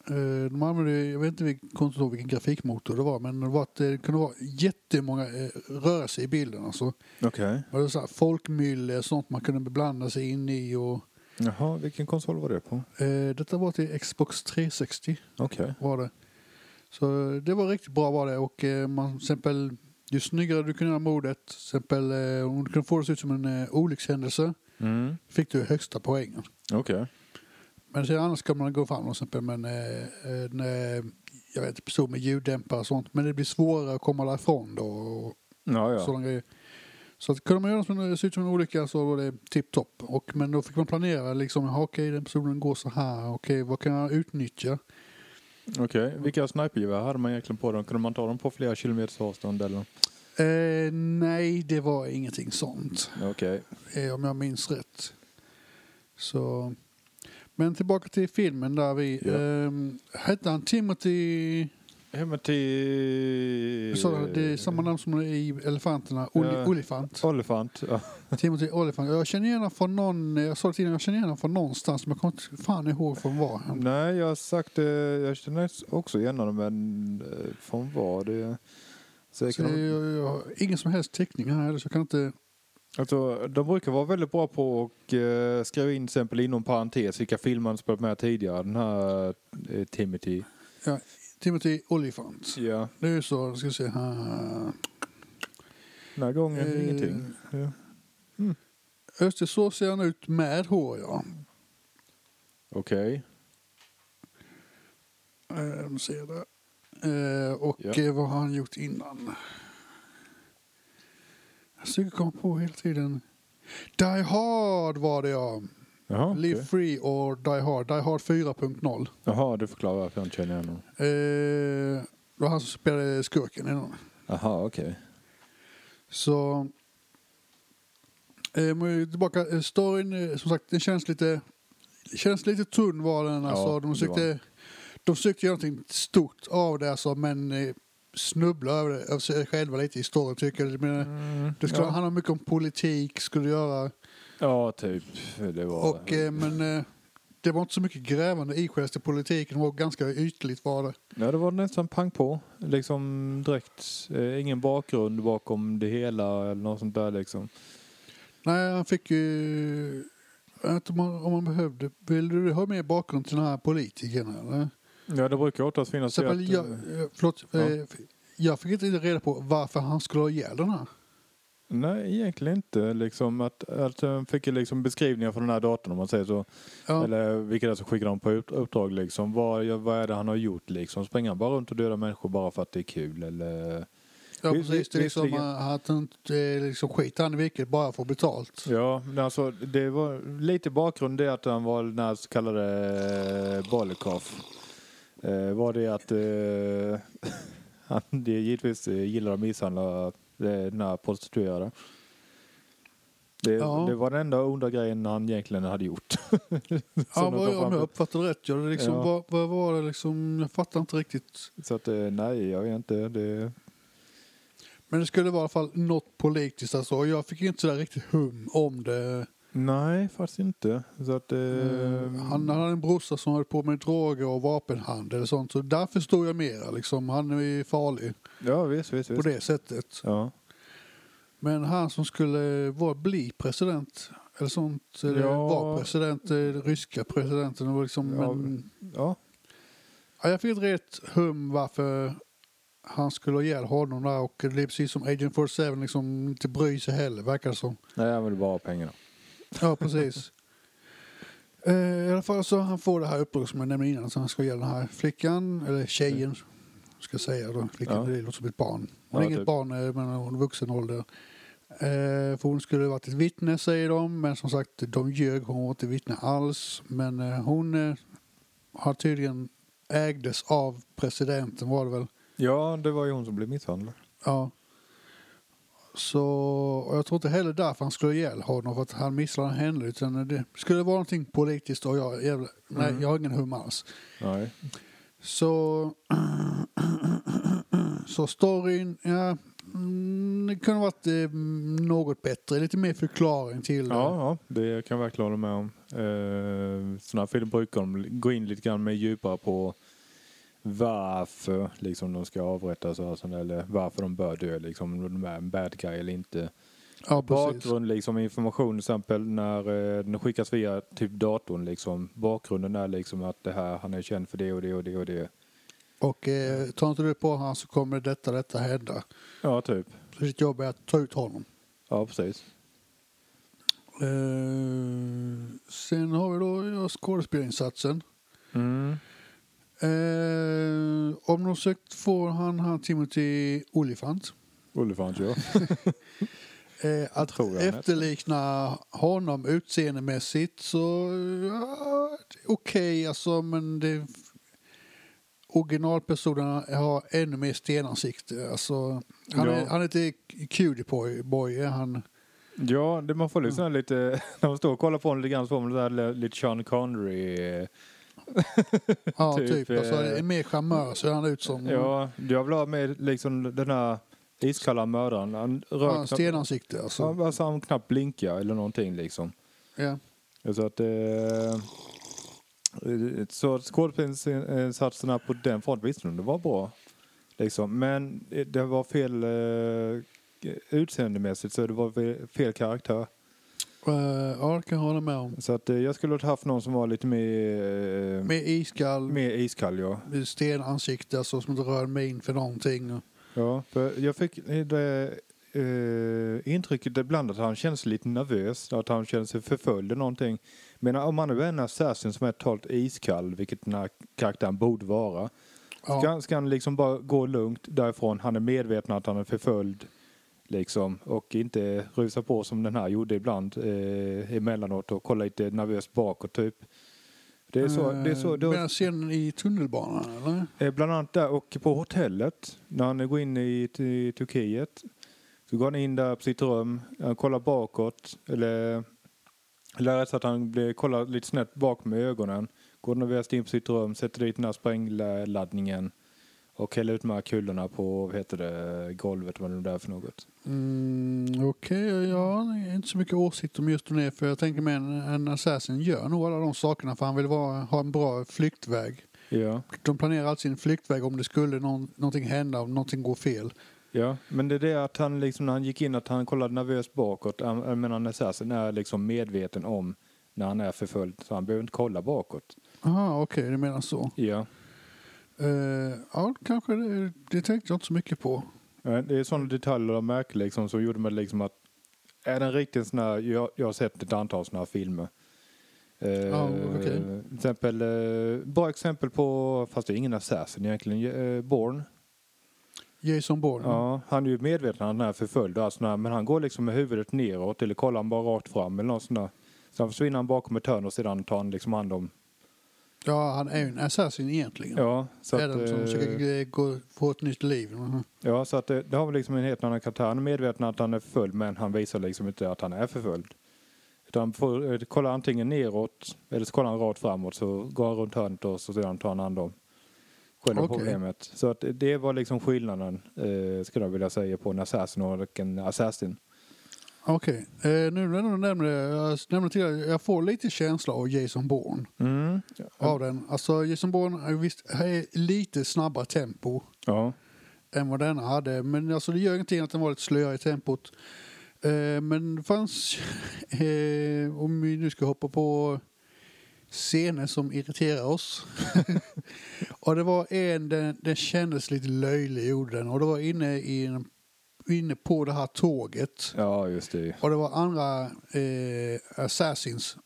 Eh, De använde, jag vet inte ihåg vilken grafikmotor det var, men det, var att det kunde vara jättemånga eh, rörelser i bilden. Alltså. Okej. Det var så här folkmylle, sånt man kunde beblanda sig in i. Och, Jaha, vilken konsol var det på? eh, detta var till Xbox 360. Okej. var det. Så det var riktigt bra var det och man till exempel ju snyggare du kunde göra mordet, till exempel om du kunde få det att se ut som en olyckshändelse Mm. fick du högsta poängen. Okej. Men sen annars kan man gå fram till exempel med en, en jag vet inte, pistol med ljuddämpare och sånt men det blir svårare att komma därifrån då och Ja, ja. sådana grejer. Så att kunde man göra som en, se ut som en olycka så var det tipptopp. Men då fick man planera liksom, okej den personen går så här, okej vad kan jag utnyttja? Okej, vilka snipergevär hade man egentligen på dem? Kunde man ta dem på flera kilometers avstånd eller? Eh, nej, det var ingenting sånt. Okej. eh, om jag minns rätt. Så. Men tillbaka till filmen där vi... Ja. ehm, hette han Timothy... Till... Så, det är samma namn som i Elefanterna. Oli, Ja. Olifant. Olifant. Ja. Timothy Olifant. Jag känner igen honom från någon... Jag sa det tidigare, jag känner igen honom från någonstans. Men jag kommer inte fan ihåg från var. Nej, jag har sagt det. Jag känner också igen honom, men eh, från vad det... Så Så jag, jag, jag har ingen som helst teckning här heller, så jag kan inte... Alltså, de brukar vara väldigt bra på att eh, skriva in till exempel inom parentes vilka filmer han spelat med tidigare. Den här eh, Timothy. Timothy Olifant. Ja. Det är ju så, ska vi se här. Den här gången Eh. ingenting. Ja. Just det, så ser han ut med hår ja. Okej. Eh, de ser det. Eh, och Ja. eh, vad har han gjort innan? Jag försöker komma på hela tiden. Die Hard var det ja. Jaha, Live okej. Free och Die Hard. Die Hard 4.0. Jaha, det förklarar varför jag inte känner igen honom. Eh, det var han som spelade skurken i den. Jaha, okej. Så... Eh, tillbaka. Eh, storyn, eh, som sagt, den känns lite... Känns lite tunn var den. Alltså. Ja, de, försökte, de försökte göra någonting stort av det alltså, men eh, snubbla över, det, över sig själva lite i storyn tycker jag. Men, Mm, Det skulle ja. handla mycket om politik, skulle göra. ja, typ. Det var... Och, eh, men eh, det var inte så mycket grävande i själva politiken. Det var ganska ytligt var det. Ja, det var nästan pang på. Liksom direkt. Eh, ingen bakgrund bakom det hela eller något sånt där liksom. Nej, han fick ju... Inte om man, om man behövde. Vill du ha mer bakgrund till den här politikern? Eller? Ja, det brukar oftast finnas jag, att, jag, eh, eh, förlåt, Ja. eh, jag fick inte reda på varför han skulle ha ihjäl den här. Nej, egentligen inte. Liksom att, att jag fick liksom beskrivningar från den här datorn om man säger så. Ja, Eller vilka det är som skickar dem på upp- uppdrag liksom. Vad, vad är det han har gjort liksom? Springer han bara runt och dödar människor bara för att det är kul eller? ja precis. Det är liksom att han inte liksom skiter han i vilket bara får betalt. Ja, men alltså det var lite bakgrund det att han var den här så kallade. Eh, var det att eh, han givetvis eh, gillar att misshandla eh, den här prostituerade. Det, Ja. det var den enda onda grejen han egentligen hade gjort. Ja, vad, jag- om jag uppfattade rätt. Ja, det är liksom, Ja. vad, vad var det liksom? Jag fattar inte riktigt. Så att eh, nej, jag vet inte. Det, Men det skulle vara i alla fall något politiskt alltså. Jag fick inte sådär riktigt hum om det. Nej, faktiskt inte. Så att, eh, Eh, han, hade en brorsa som höll på med droger och vapenhandel och sånt. Så där förstår jag mera liksom. Han är ju farlig Ja, visst, visst. på det sättet. Ja. Men han som skulle vara, bli president eller sånt. Eller Ja. var president, eh, den ryska presidenten. Och liksom, Ja. men, ja, ja, jag fick inte rätt hum varför han skulle ha ihjäl honom där. Och det är precis som Agent 47 liksom inte bryr sig heller verkar det som. nej, han vill bara ha pengarna. Ja, precis. Eh, I alla fall så han får det här uppdraget som jag nämnde innan. Så han ska hjälpa den här flickan, eller tjejen ska jag säga då. Flickan, Ja. det låter som ett barn. Hon Ja, är inget typ. barn, eh, men hon är vuxen ålder. Eh, för hon skulle varit ett vittne säger de. Men som sagt, de ljög. Hon var inte vittne alls. Men eh, hon eh, har tydligen ägdes av presidenten var det väl. Ja, det var ju hon som blev misshandlad. Ja. Så och jag tror inte heller därför han skulle ihjäl honom för att han misshandlade henne utan det skulle vara någonting politiskt och jag, jävla, nej, Mm. jag har ingen hum alls. Nej. Så, så storyn, ja, mm, det kunde varit eh, något bättre, lite mer förklaring till det. Ja, ja, det kan jag verkligen hålla med om. Eh, sådana här filmer brukar de gå in lite grann mer djupare på varför liksom, de ska avrättas och sånt, eller varför de bör dö, liksom, om de är en bad guy eller inte. Ja. Bakgrund, liksom, information till exempel när eh, den skickas via typ datorn. Liksom. Bakgrunden är liksom att det här, han är känd för det och det och det och det. Och eh, tar inte du på honom så kommer detta, detta hända. Ja, typ. Så ditt jobb är att ta ut honom. Ja, precis. Eh, sen har vi då ja, skådespelarinsatsen. Mm. Eh, om något sätt får han han Timothy Olyphant. Olifant, ja. Eh, att tror jag efterlikna honom utseendemässigt så ja, okej alltså men det originalpersonen har ännu mer stenansikte. Alltså, han, Ja. är, han är inte cutie boy, han. Ja, det, man får liksom Mm. lite, när man står och kollar på honom lite grann så får man lite Sean Connery. Ja, Typ, typ. alltså, eh, är mer charmör ser han ut som. Ja, jag vill ha med liksom den här iskalla mördaren. Han Ja, rör knappt, stenansikte alltså. han, alltså, han knappt blinka eller någonting liksom. Ja. Så att eh, så skådespelarinsatserna på den fronten visste de det var bra. Liksom. Men det var fel eh, utseendemässigt så det var fel karaktär. Eh, ja, det kan jag hålla med om. Så att eh, jag skulle ha haft någon som var lite mer, eh, Med iskall, mer iskall ja. med stenansikte alltså, som inte rör min för någonting. Ja, för jag fick det eh, intrycket ibland att han känns lite nervös, att han känner sig förföljd eller någonting. Men om han nu är en assassin som är totalt iskall, vilket den här karaktären borde vara, Ja. ska, ska han liksom bara gå lugnt därifrån. Han är medveten att han är förföljd liksom och inte rusa på som den här gjorde ibland eh, emellanåt och kolla lite nervöst bakåt typ. Det är så, det är så, Eh, det Medan scenen i tunnelbanan eller? Eh, Bland annat där och på hotellet när han går in i till Turkiet. Så går han in där på sitt rum, han kollar bakåt eller eller rätt sagt han blir, kollar lite snett bak med ögonen. Går nervöst in på sitt rum, sätter dit den här sprängladdningen och häller ut de här kulorna på, vad heter det, golvet, vad det nu är för något. Mm, Okej, jag har inte så mycket åsikt om just det för jag tänker mig en, en assassin gör nog alla de sakerna för han vill vara, ha en bra flyktväg. Ja, De planerar alltid sin flyktväg om det skulle någon, någonting hända, om någonting går fel. ja. Men det är det att han liksom när han gick in att han kollade nervöst bakåt. Han- Jag menar Assassin är liksom medveten om när han är förföljd så han behöver inte kolla bakåt. Jaha, okej, du menar så. Ja. Uh, ja, kanske det, det tänkte jag inte så mycket på. Det är sådana detaljer jag märker liksom som gjorde mig liksom att är den riktigt sån här, jag, jag har sett ett antal sådana här filmer. Eh, Ja, okej. Till exempel, eh, bra exempel på, fast det är ingen assassin egentligen, eh, Born. Jason Bourne. Ja, han är ju medveten om att han är förföljd och men han går liksom med huvudet neråt eller kollar han bara rakt fram eller något sånt där. Sen försvinner han bakom ett hörn och sedan tar han liksom hand om. Ja, han är ju en assassin egentligen. Ja, så är att, den som eh, försöker gå, få ett nytt liv. Mhm. Ja, så att det, det har vi liksom en helt annan karaktär. Han är medveten att han är förföljd men han visar liksom inte att han är förföljd. Utan han får eh, kolla antingen neråt eller så kollar han rakt framåt så går han runt hörnet och så sedan tar han hand om själva Okej. problemet. Så att det var liksom skillnaden eh, skulle jag vilja säga på en assassin och en assassin. Okej, eh, nu när du nämner det, jag nämnde till jag får lite känsla av Jason Bourne. Mm. Av den. Alltså Jason Bourne är visst är lite snabbare tempo Ja. än vad denna hade. Men alltså det gör ingenting att den var lite slöare i tempot. Eh, men det fanns, eh, om vi nu ska hoppa på scener som irriterar oss. och det var en, den, den kändes lite löjlig gjorde den. Och det var inne, i, en- inne på det här tåget. ja, just det. Och det var andra eh, assassins.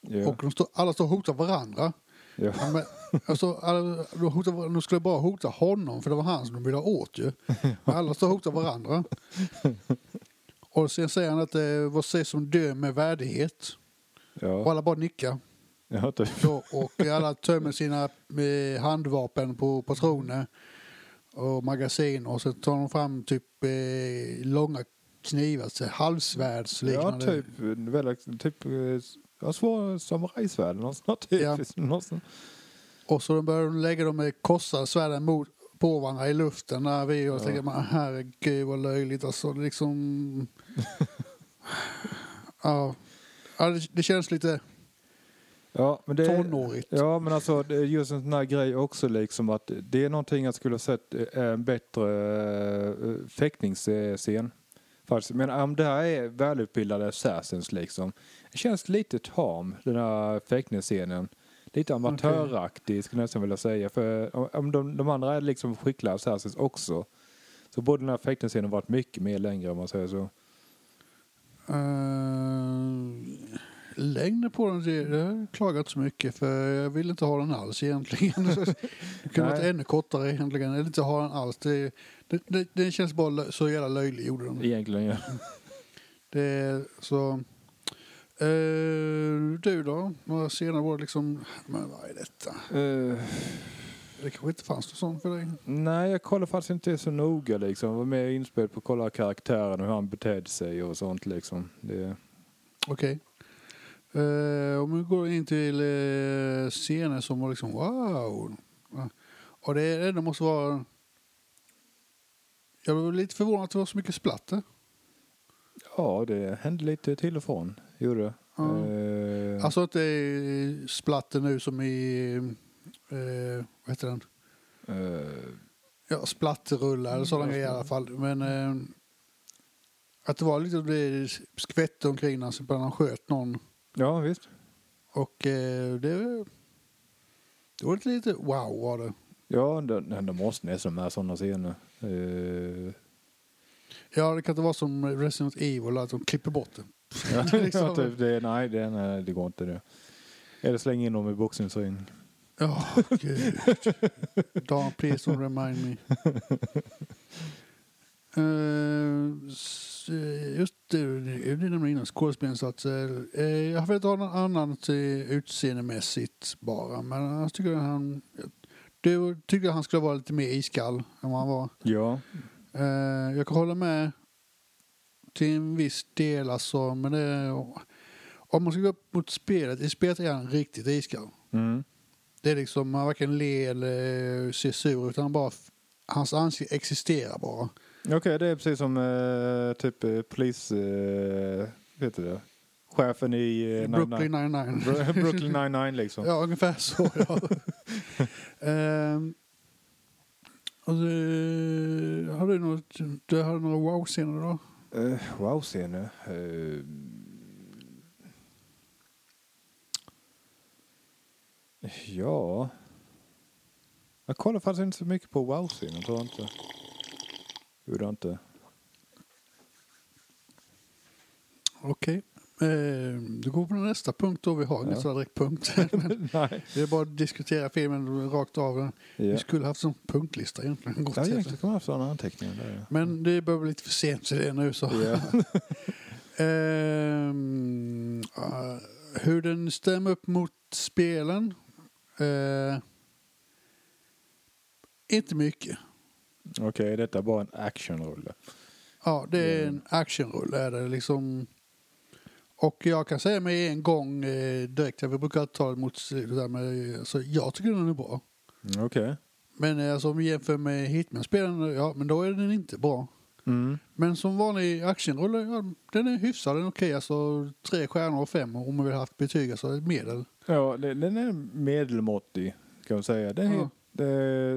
Ja. Och de stod, alla stod och hotade varandra. Ja. Ja, men, alltså, alla, de, hotade, de skulle bara hota honom för det var han som de ville ha åt ju. Men alla stod och hotade varandra. Och sen säger han att det var sig som dör med värdighet. Och Ja. alla bara nickar. Ja, typ. Då, och alla tömmer sina eh, handvapen på patroner och magasin och så tar de fram typ eh, långa knivar, så ja, halvsvärdsliknande. typ. Väldigt, typ eh, ja, svår samurajsvärd. Något sånt. Typ. Ja. Något. Och så börjar de lägga dem med korsade svärden mot på varandra i luften. När vi och Ja. tänker man herregud vad löjligt alltså. Liksom... ja, ja det, det känns lite Ja, men det, tonårigt. Ja, men alltså det är just en sån här grej också liksom att det är någonting jag skulle ha sett eh, en bättre uh, fäktningsscen. Faktiskt. Men om det här är välutbildade assassins liksom. Det känns lite tam den här fäktningsscenen. Lite amatöraktig skulle jag nästan vilja säga. För om de, de andra är liksom skickliga assassins också. Så borde den här fäktningsscenen varit mycket mer längre om man säger så. Uh, längden på den, det har jag klagat så mycket för jag vill inte ha den alls egentligen. det kunde varit ännu kortare egentligen. Jag vill inte ha den alls. Det, det, det, det känns bara så jävla löjlig gjorde den. Egentligen ja. Det är så... Eh, du då? Några scener var det liksom... Men vad är detta? Eh, Det kanske inte fanns något sånt för dig? nej, jag kollar faktiskt inte så noga liksom. Jag var mer inspelad på att kolla karaktären och hur han betedde sig och sånt liksom. Det, Okej. Eh, om vi går in till eh, scener som var liksom wow. Ja. Och det är- det måste vara... Jag blev lite förvånad att det var så mycket splatter. ja, det hände lite till och från. Gjorde det. Ja. Eh, Alltså att det är splatter nu som i... Eh, vad heter den? eh, Ja, splatterrullar eller sådana Mm, grejer i alla fall. Men eh, att det var lite det skvätte omkring när när han sköt någon. Ja, visst. Och eh, det, det var lite, wow var det. Ja, det, det måste nästan med sådana scener. Eh, Ja, det kan inte vara som Resident Evil att de klipper bort det. ja, Det är liksom- typ, det, nej, det, nej, det går inte det. Eller släng in dem i boxningsring. Ja, gud. Don, please don't remind me. Eh, just det, det det nämnde innan skådespelarinsatser. Uh, jag har inte ha något annat uh, utseendemässigt bara. Men jag tycker han... Du tyckte han skulle vara lite mer iskall än vad han var. Ja, Eh, jag kan hålla med till en viss del alltså. Men det, om man ska gå upp mot spelet. I spelet är han riktigt iskall. mm. Det är liksom, han varken ler eller ser sur ut, utan han bara, hans ansikte existerar bara. Okej, det är precis som eh, typ eh, polis... Eh, vet du det? Chefen i... Eh, Brooklyn 99. Bro- Brooklyn 99 liksom. ja, ungefär så. Ja. Ehm, och du, har du något, du har några wow-scener då? Uh, Wow-scener. Eh, ja... Jag kollar faktiskt inte så mycket på wow-scener, tror jag inte. Gjorde jag inte. Okej. Ehm, du går på nästa punkt då. Vi har ingen Ja. sån direkt punkt. Nej. det är bara att diskutera filmen rakt av. Ja. Vi skulle haft som punktlista egentligen. Gott Ja, egentligen kan man ha sådana anteckningar där. ja. Men det börjar bli lite för sent till det nu så. Ja. Eh, hur den stämmer upp mot spelen? Eh, inte mycket. Okej, detta är bara en actionrulle. Ja, det är Mm. en actionrulle är det liksom. Och jag kan säga med en gång eh, direkt, jag brukar ta det mot det där med, alltså, jag tycker den är bra. Okej. Men eh, alltså, om vi jämför med Hitman-spelen, ja men då är den inte bra. Mm. Men som vanlig actionrulle, ja, den är hyfsad, den är okej. Alltså tre stjärnor och fem om man vill ha haft betyg, alltså medel. Ja, den är medelmåttig kan man säga. Den, Ja.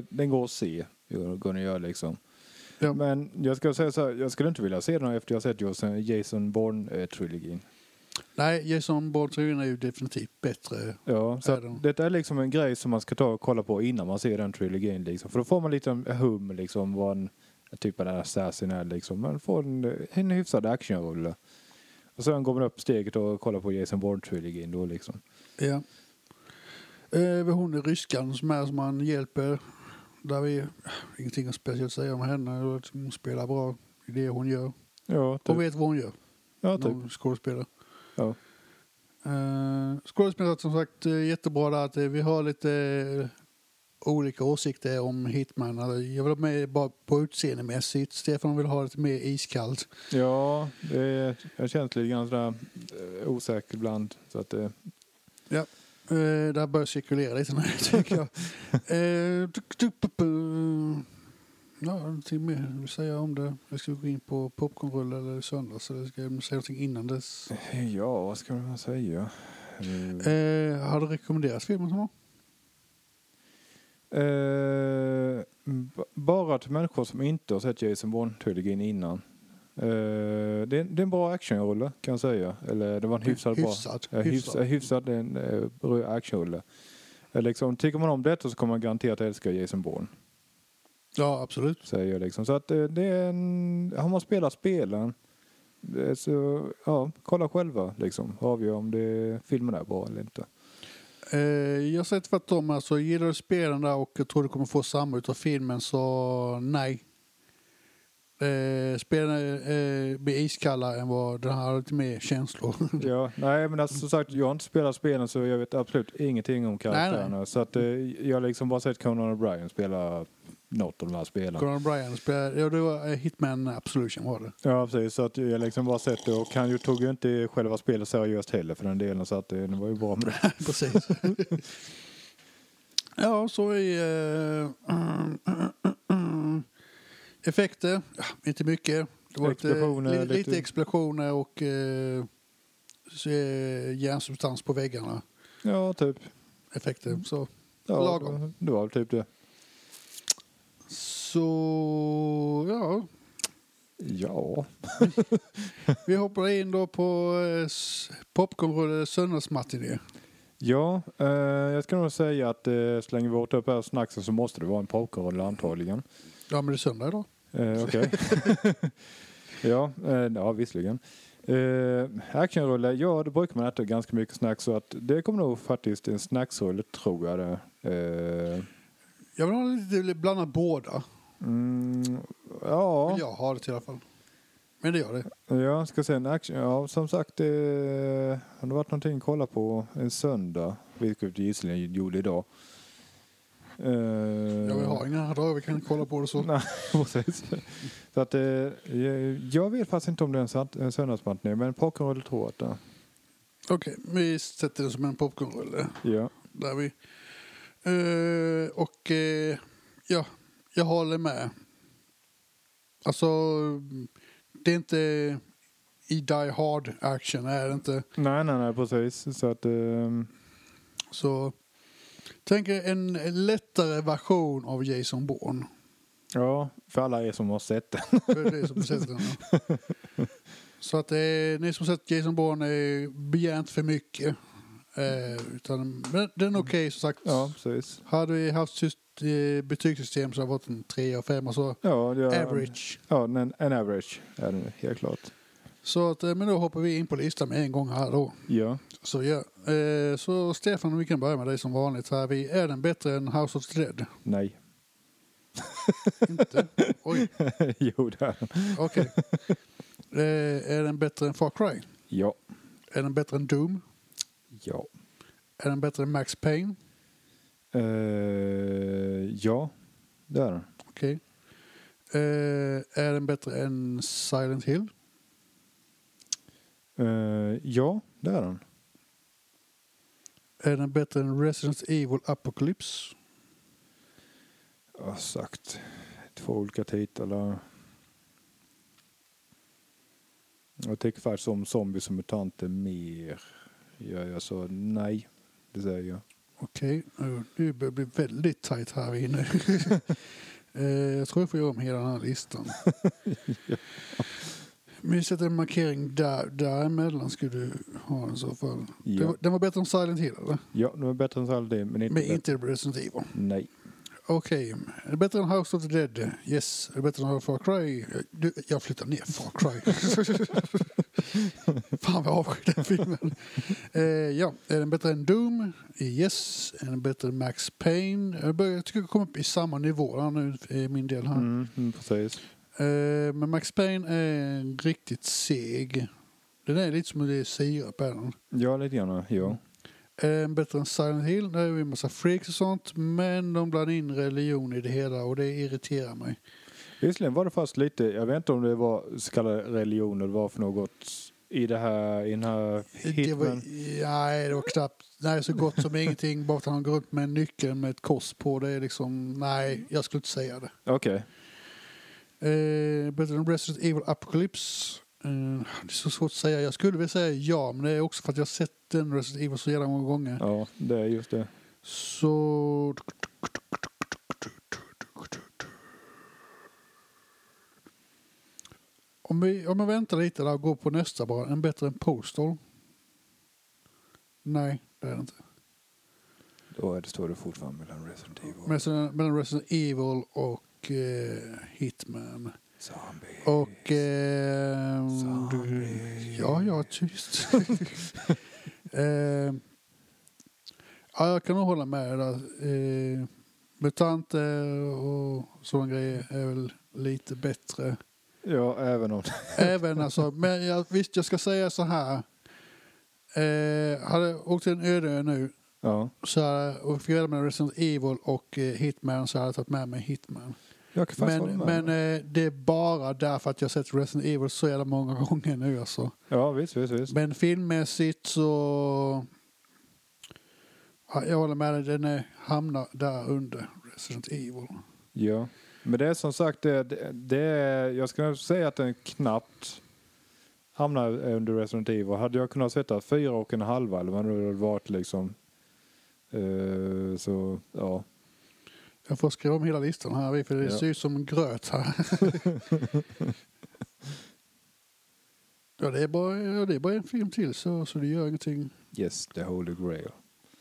den går att se. Gör liksom. Ja. Men jag ska säga så här, jag skulle inte vilja se den efter jag sett Jason- Bourne-trilogin. Nej, Jason Bourne är ju definitivt bättre. Ja, så Är detta är liksom en grej som man ska ta och kolla på innan man ser den trilogin liksom. För då får man lite hum liksom vad en typ av assassin är liksom. Man får en, en hyfsad actionrulle. Och sen går man upp steget och kollar på Jason Bourne-trilogin då liksom. Ja. Eh, hon är ryskan som är som man hjälper. Där vi, ingenting speciellt att säga om henne. Hon spelar bra i det hon gör. Ja, typ. Hon vet vad hon gör. Ja, typ. hon skådespelar. Ja. Uh, skådespelet som sagt eh, jättebra där. Att, eh, vi har lite eh, olika åsikter om Hitman. Alltså, Jag vill ha med bara på utseendemässigt. Stefan vill ha lite mer iskallt. Ja, det är, jag känner lite grann sådär eh, osäker ibland. Så att det, Uh, det här börjar cirkulera lite nu tycker jag. Eh, tuk, tuk, pu. Ja, någonting mer vill säga om det? Jag ska gå in på popcornrulle eller söndags. Eller ska jag säga någonting innan dess? ja, vad ska man säga? Eh, Eh, har du rekommenderat filmen som var? Eh, bara till människor som inte har sett Jason Bourne-trilogin innan. Eh, det, är, det är en bra actionrulle kan jag säga. Eller det var en hyfsad bra. Hyfsad. Ja, hyfsad, hyfsad är en eh, bra actionrulle. Eh, Liksom, tycker man om detta så kommer man garanterat älska Jason Bourne. Ja, absolut. Säger jag liksom. Så att eh, det är en, har man spelat spelen så, ja, kolla själva liksom. Avgör om det, filmen är bra eller inte. Eh, jag säger tvärtom. Alltså, gillar du spelen där och tror du kommer få samma utav filmen så nej. Eh, spelarna eh, blir iskalla än vad den här har lite mer känslor. Ja, nej men alltså, som sagt jag har inte spelat spelen så jag vet absolut ingenting om karaktärerna. Så att eh, jag har liksom bara sett Conan O'Brien spela något av de här spelen. Conan Bryan spelar, ja det var eh, Hitman Absolution var det. Ja precis, så att jag liksom bara sett det och han tog ju inte själva spelet seriöst heller för den delen så att det, det var ju bra med det. Precis. ja, så är eh, effekter. Inte mycket. Det var Explosioner, lite, lite, lite- explosioner och eh, eh, järnsubstans på väggarna. Ja, typ. Effekter. Så, Ja, Lagom. Det var typ det. så ja, Ja. vi hoppar in då på eh, popcornrulle söndagsmatiné. Ja, eh, jag ska nog säga att eh, så länge vi åt upp här snacksen så måste det vara en popcornrulle antagligen. Ja, men det är söndag idag. Eh, Okej. ja, eh, ja, visserligen. Eh, actionrulle, ja det brukar man äta ganska mycket snacks så att det kommer nog faktiskt en snacksrulle tror jag det. Eh, Jag vill ha lite blandat båda. mm, ja, Jag har det i alla fall. Men det gör det. jag ska säga en action. Ja, som sagt, eh, har det varit någonting att kolla på en söndag, vilket vi gissligen gjorde idag. Eh, Jag vill ha inga andra vi kan kolla på det så. Nej, precis. Så att, eh, jag- vet faktiskt inte om det är en en söndagsmatiné, men popcornrulle tror jag att det är. Okej, vi sätter det som en popcornrulle. Ja. Där vi. Eh, och eh, ja, jag håller med. Alltså, det är inte i Die Hard action, är det inte. Nej, nej, nej, precis. Så att, ehm, Så tänk er en lättare version av Jason Bourne. ja, för alla er som har sett den. För är som sätter den. ja. Så att eh, ni som sett Jason Bourne eh, begär inte för mycket. Eh, utan, men den är okej som sagt. Ja, precis. Hade vi haft syst, eh, betygssystem så hade det varit en 3 och 5 och så. Ja, det Average. Ja, en, en average är det helt klart. Så att, eh, men då hoppar vi in på listan med en gång här då. Ja. Så ja. Eh, så Stefan, vi kan börja med dig som vanligt här. Vi, är den bättre än House of the Dead? Nej. Inte? Oj, jo, det är den. okej. Eh, är den bättre än Far Cry? Ja. Är den bättre än Doom? Ja. Är den bättre än Max Payne? Eh, ja, det är den. Okej. Eh, är den bättre än Silent Hill? Eh, ja, det är den. Är den bättre än Resident Evil Apocalypse? Jag har sagt två olika titlar. Jag tycker faktiskt om zombies och mutanter mer. Ja, jag sa nej, det säger jag. Okej, eh, nu börjar bli väldigt tajt här inne. eh, jag tror jag får göra om hela den här listan. Men sätter en markering där, däremellan skulle du ha i så fall. Ja, var- Den var bättre än Silent Hill eller? ja det var bättre än Silent Hill, men inte Men bättre. inte Resident Evil. Nej. Okej, är det bättre än House of the Dead? Yes. Är det bättre än Far Cry? Du, jag flyttar ner Far Cry. Fan vad jag avskyr den filmen. Eh, ja, är den bättre än Doom? Yes. Är den bättre än Max Payne? Jag, börjar, jag tycker jag kommer upp i samma nivå nu i min del här. Mm, mm, precis. Eh, men Max Payne är riktigt seg. Den är lite som det är sirap är den. Ja, lite grann. Ja. Den bättre än Silent Hill? Där är det en massa freaks och sånt. Men de blandar in religion i det hela och det irriterar mig. Visserligen var det fast lite, jag vet inte om det var så kallade religion eller vad för något i det här, i den här Det var, hitman. nej, det var knappt. Nej, så gott som ingenting. Bara att han går runt med en nyckel med ett kors på. Det är liksom, nej, jag skulle inte säga det. Okej. Eh, bättre än Resident Evil Apocalypse. Eh, det är så svårt att säga. Jag skulle vilja säga ja, men det är också för att jag har sett den Resident Evil så jävla många gånger. Ja, det är just det. Så... Om, vi, om jag väntar lite där och går på nästa bara. En bättre än Postal? Nej, det är det inte. Då är det, står det fortfarande mellan Resident Evil mellan Resident Evil och eh, Hitman. Zombie. Och... Eh, Zombies. ja, ja, tyst. eh, ja, jag kan nog hålla med där. Eh, mutanter och sådana grejer är väl lite bättre. Ja, även om... Även alltså, men jag, visst jag ska säga så här. Eh, hade jag åkt till en öde ö nu Ja. så hade, och fick reda med Resident Evil och eh, Hitman så hade jag tagit med mig Hitman. Men, men eh, det är bara därför att jag sett Resident Evil så jävla många gånger nu alltså. Ja, visst, visst, visst. Men filmmässigt så... Ja, jag håller med dig, den är, hamnar där under Resident Evil. Ja. Men det är som sagt, det, det, är, jag skulle säga att den knappt hamnar under Resident Evil. Hade jag kunnat sätta fyra och en halva eller vad det varit liksom. Eh, så, ja. Jag får skriva om hela listan här för det Ja. ser ut som gröt här. ja, det är bara, ja, det är bara en film till så, så det gör ingenting. Yes, the holy grail.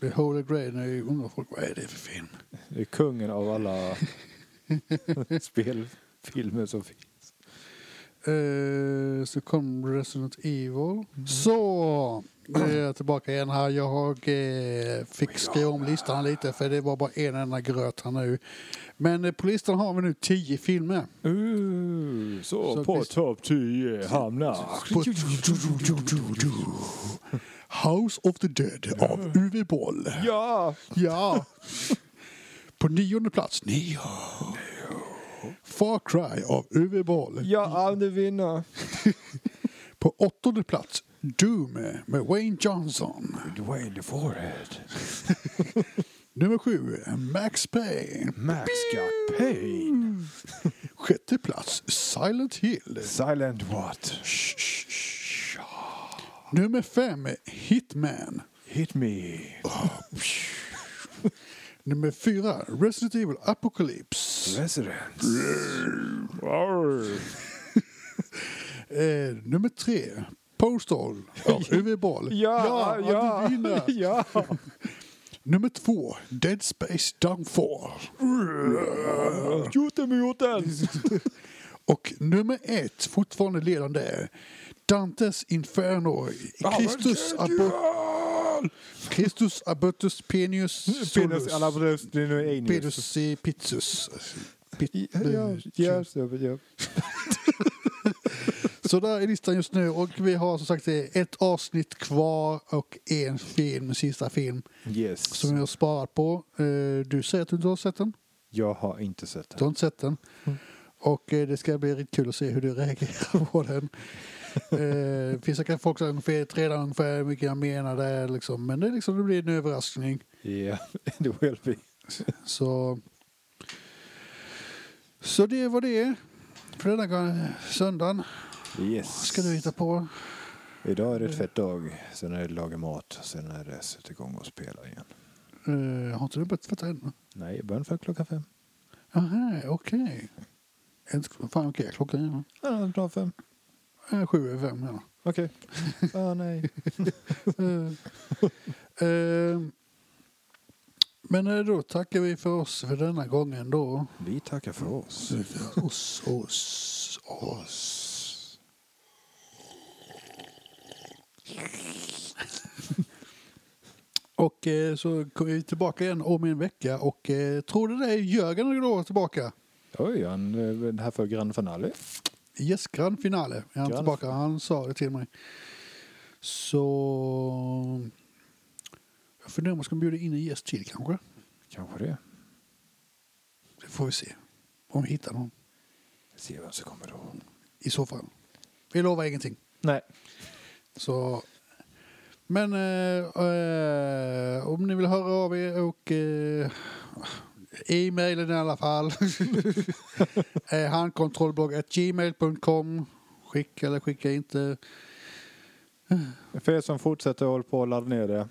The Holy Grail när jag undrar folk vad är det för film? Det är kungen av alla spelfilmer som finns. Eh, så kom Resident Evil. Så, nu är jag tillbaka igen här. Jag eh, fick skriva om listan lite för det var bara en enda gröt här nu. Men eh, på listan har vi nu tio filmer. Uh, så, Så på topp 10 hamnar... På- House of the Dead av Uwe Boll. Ja! Ja. På nionde plats, Neo. Far Cry av Uwe Boll. Ja, Anne vinner. På åttonde plats, Doom med Wayne Johnson. Dwayne the forehead. Nummer sju, Max Payne. Max got pain. Sjätte plats, Silent Hill. Silent what? Nummer fem, Hitman. Hit me. Nummer fyra, Resident Evil Apocalypse. Resident. Eh, nummer tre, Postal av Uwe Boll. Ja, ja, vinner. ja. Nummer två, Dead Space Downfall. Åt den. Och nummer ett, fortfarande ledande, Dantes Inferno. Christus, abo Christus Abortus Penius Penis, alla det är nu. Pedus i Pizzus. Pit, Ja, ja, ja, ja. Så där är listan just nu och vi har som sagt ett avsnitt kvar och en film, sista film Yes. som vi har sparat på. Eh, Du säger att du inte har sett den? Jag har inte sett Du det. har inte sett den. Mm. Och eh, det ska bli riktigt kul att se hur du reagerar på den. Eh, Det finns säkert folk som vet redan ungefär hur mycket jag menar där liksom. Men det, är liksom, det blir en överraskning. Ja, det will be. Så, så det var det för denna söndagen. Yes. Vad ska du hitta på? Idag är det ett fett dag. Sen är det laga mat. Sen är det sätta igång och spela igen. Uh, har inte du börjat tvätta ännu? Nej, bönfall klockan fem. Jaha, okej. Okay. Fan okej, klockan är Ja, bra fem. Uh, sju över fem. Ja. Okej. Ah, nej. Eh, eh, men eh, då tackar vi för oss för denna gången då. Vi tackar för oss. Oss, oss, oss. Och eh, så kommer vi tillbaka igen om en vecka och eh, tror du det är Jörgen då tillbaka? Oj, han är här för grand finale. Yes, grand finale. Är han Grand- tillbaka? Han sa det till mig. Så... Jag funderar om jag ska bjuda in en gäst till kanske. Kanske det. Det får vi se. Om vi hittar någon. Se vem som kommer då. I så fall. Vi lovar ingenting. Nej. Så... Men eh, eh, om ni vill höra av er och eh, e-mailen i alla fall. eh, handkontrollblogg.gmail.com Skicka eller skicka inte. För er som fortsätter hålla på och ladda ner det.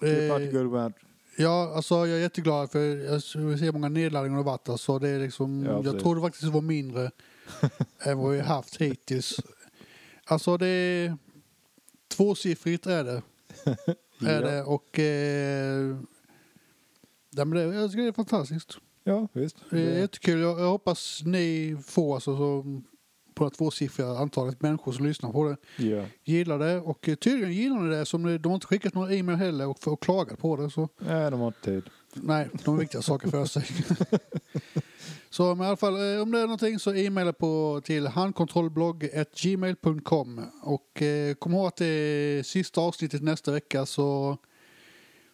Keep Eh, good work. Ja, alltså jag är jätteglad för jag ser hur många nedladdningar det har varit. Alltså, det är liksom, Ja, jag trodde faktiskt det var mindre än vad vi har haft hittills. Alltså det är tvåsiffrigt är det. Är det och eh, ja, men det, jag tycker det är fantastiskt. Ja, visst. Det är jättekul. Jag, jag hoppas ni får alltså, så, på det tvåsiffriga antalet människor som lyssnar på det Ja. gillar det. Och eh, tydligen gillar ni det. Som de har inte skickat några e-mail heller och, och klagat på det. Så Nej, de har inte tid. Nej, de har viktiga saker för sig. Så men i alla fall, eh, om det är någonting så e-maila på till handkontrollblogg.gmail.com och eh, kom ihåg att det är sista avsnittet nästa vecka så,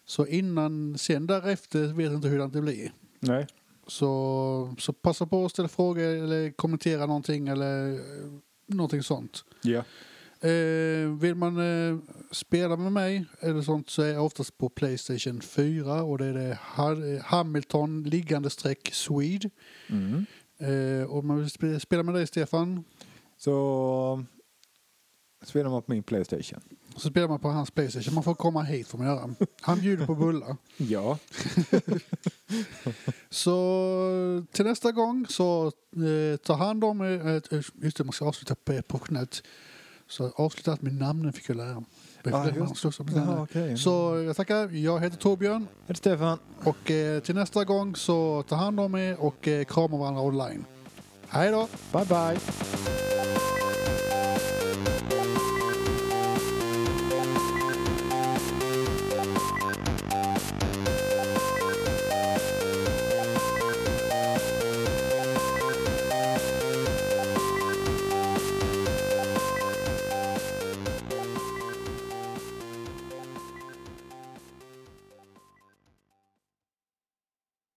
så innan, sen därefter vet jag inte hur det blir. Nej. Så, så passa på att ställa frågor eller kommentera någonting eller eh, någonting sånt. Ja. Eh, vill man eh, spela med mig eller sånt så är jag oftast på Playstation 4 och det är det Ha- Hamilton liggande streck Swede. Mm. Eh, och om man vill spe- spela med dig Stefan Så spelar man på min Playstation. så spelar man på hans Playstation. Man får komma hit får man göra. Han bjuder på bullar. Ja. Så till nästa gång så eh, ta hand om er. Eh, just det, man ska avsluta på professionellt. Så avsluta med namnen fick jag lära mig. Ja, Jaha, namnen. okej. Så jag tackar. Jag heter Torbjörn. Hej Stefan. Och eh, till nästa gång så ta hand om er och eh, krama varandra online. Hej då! Bye bye.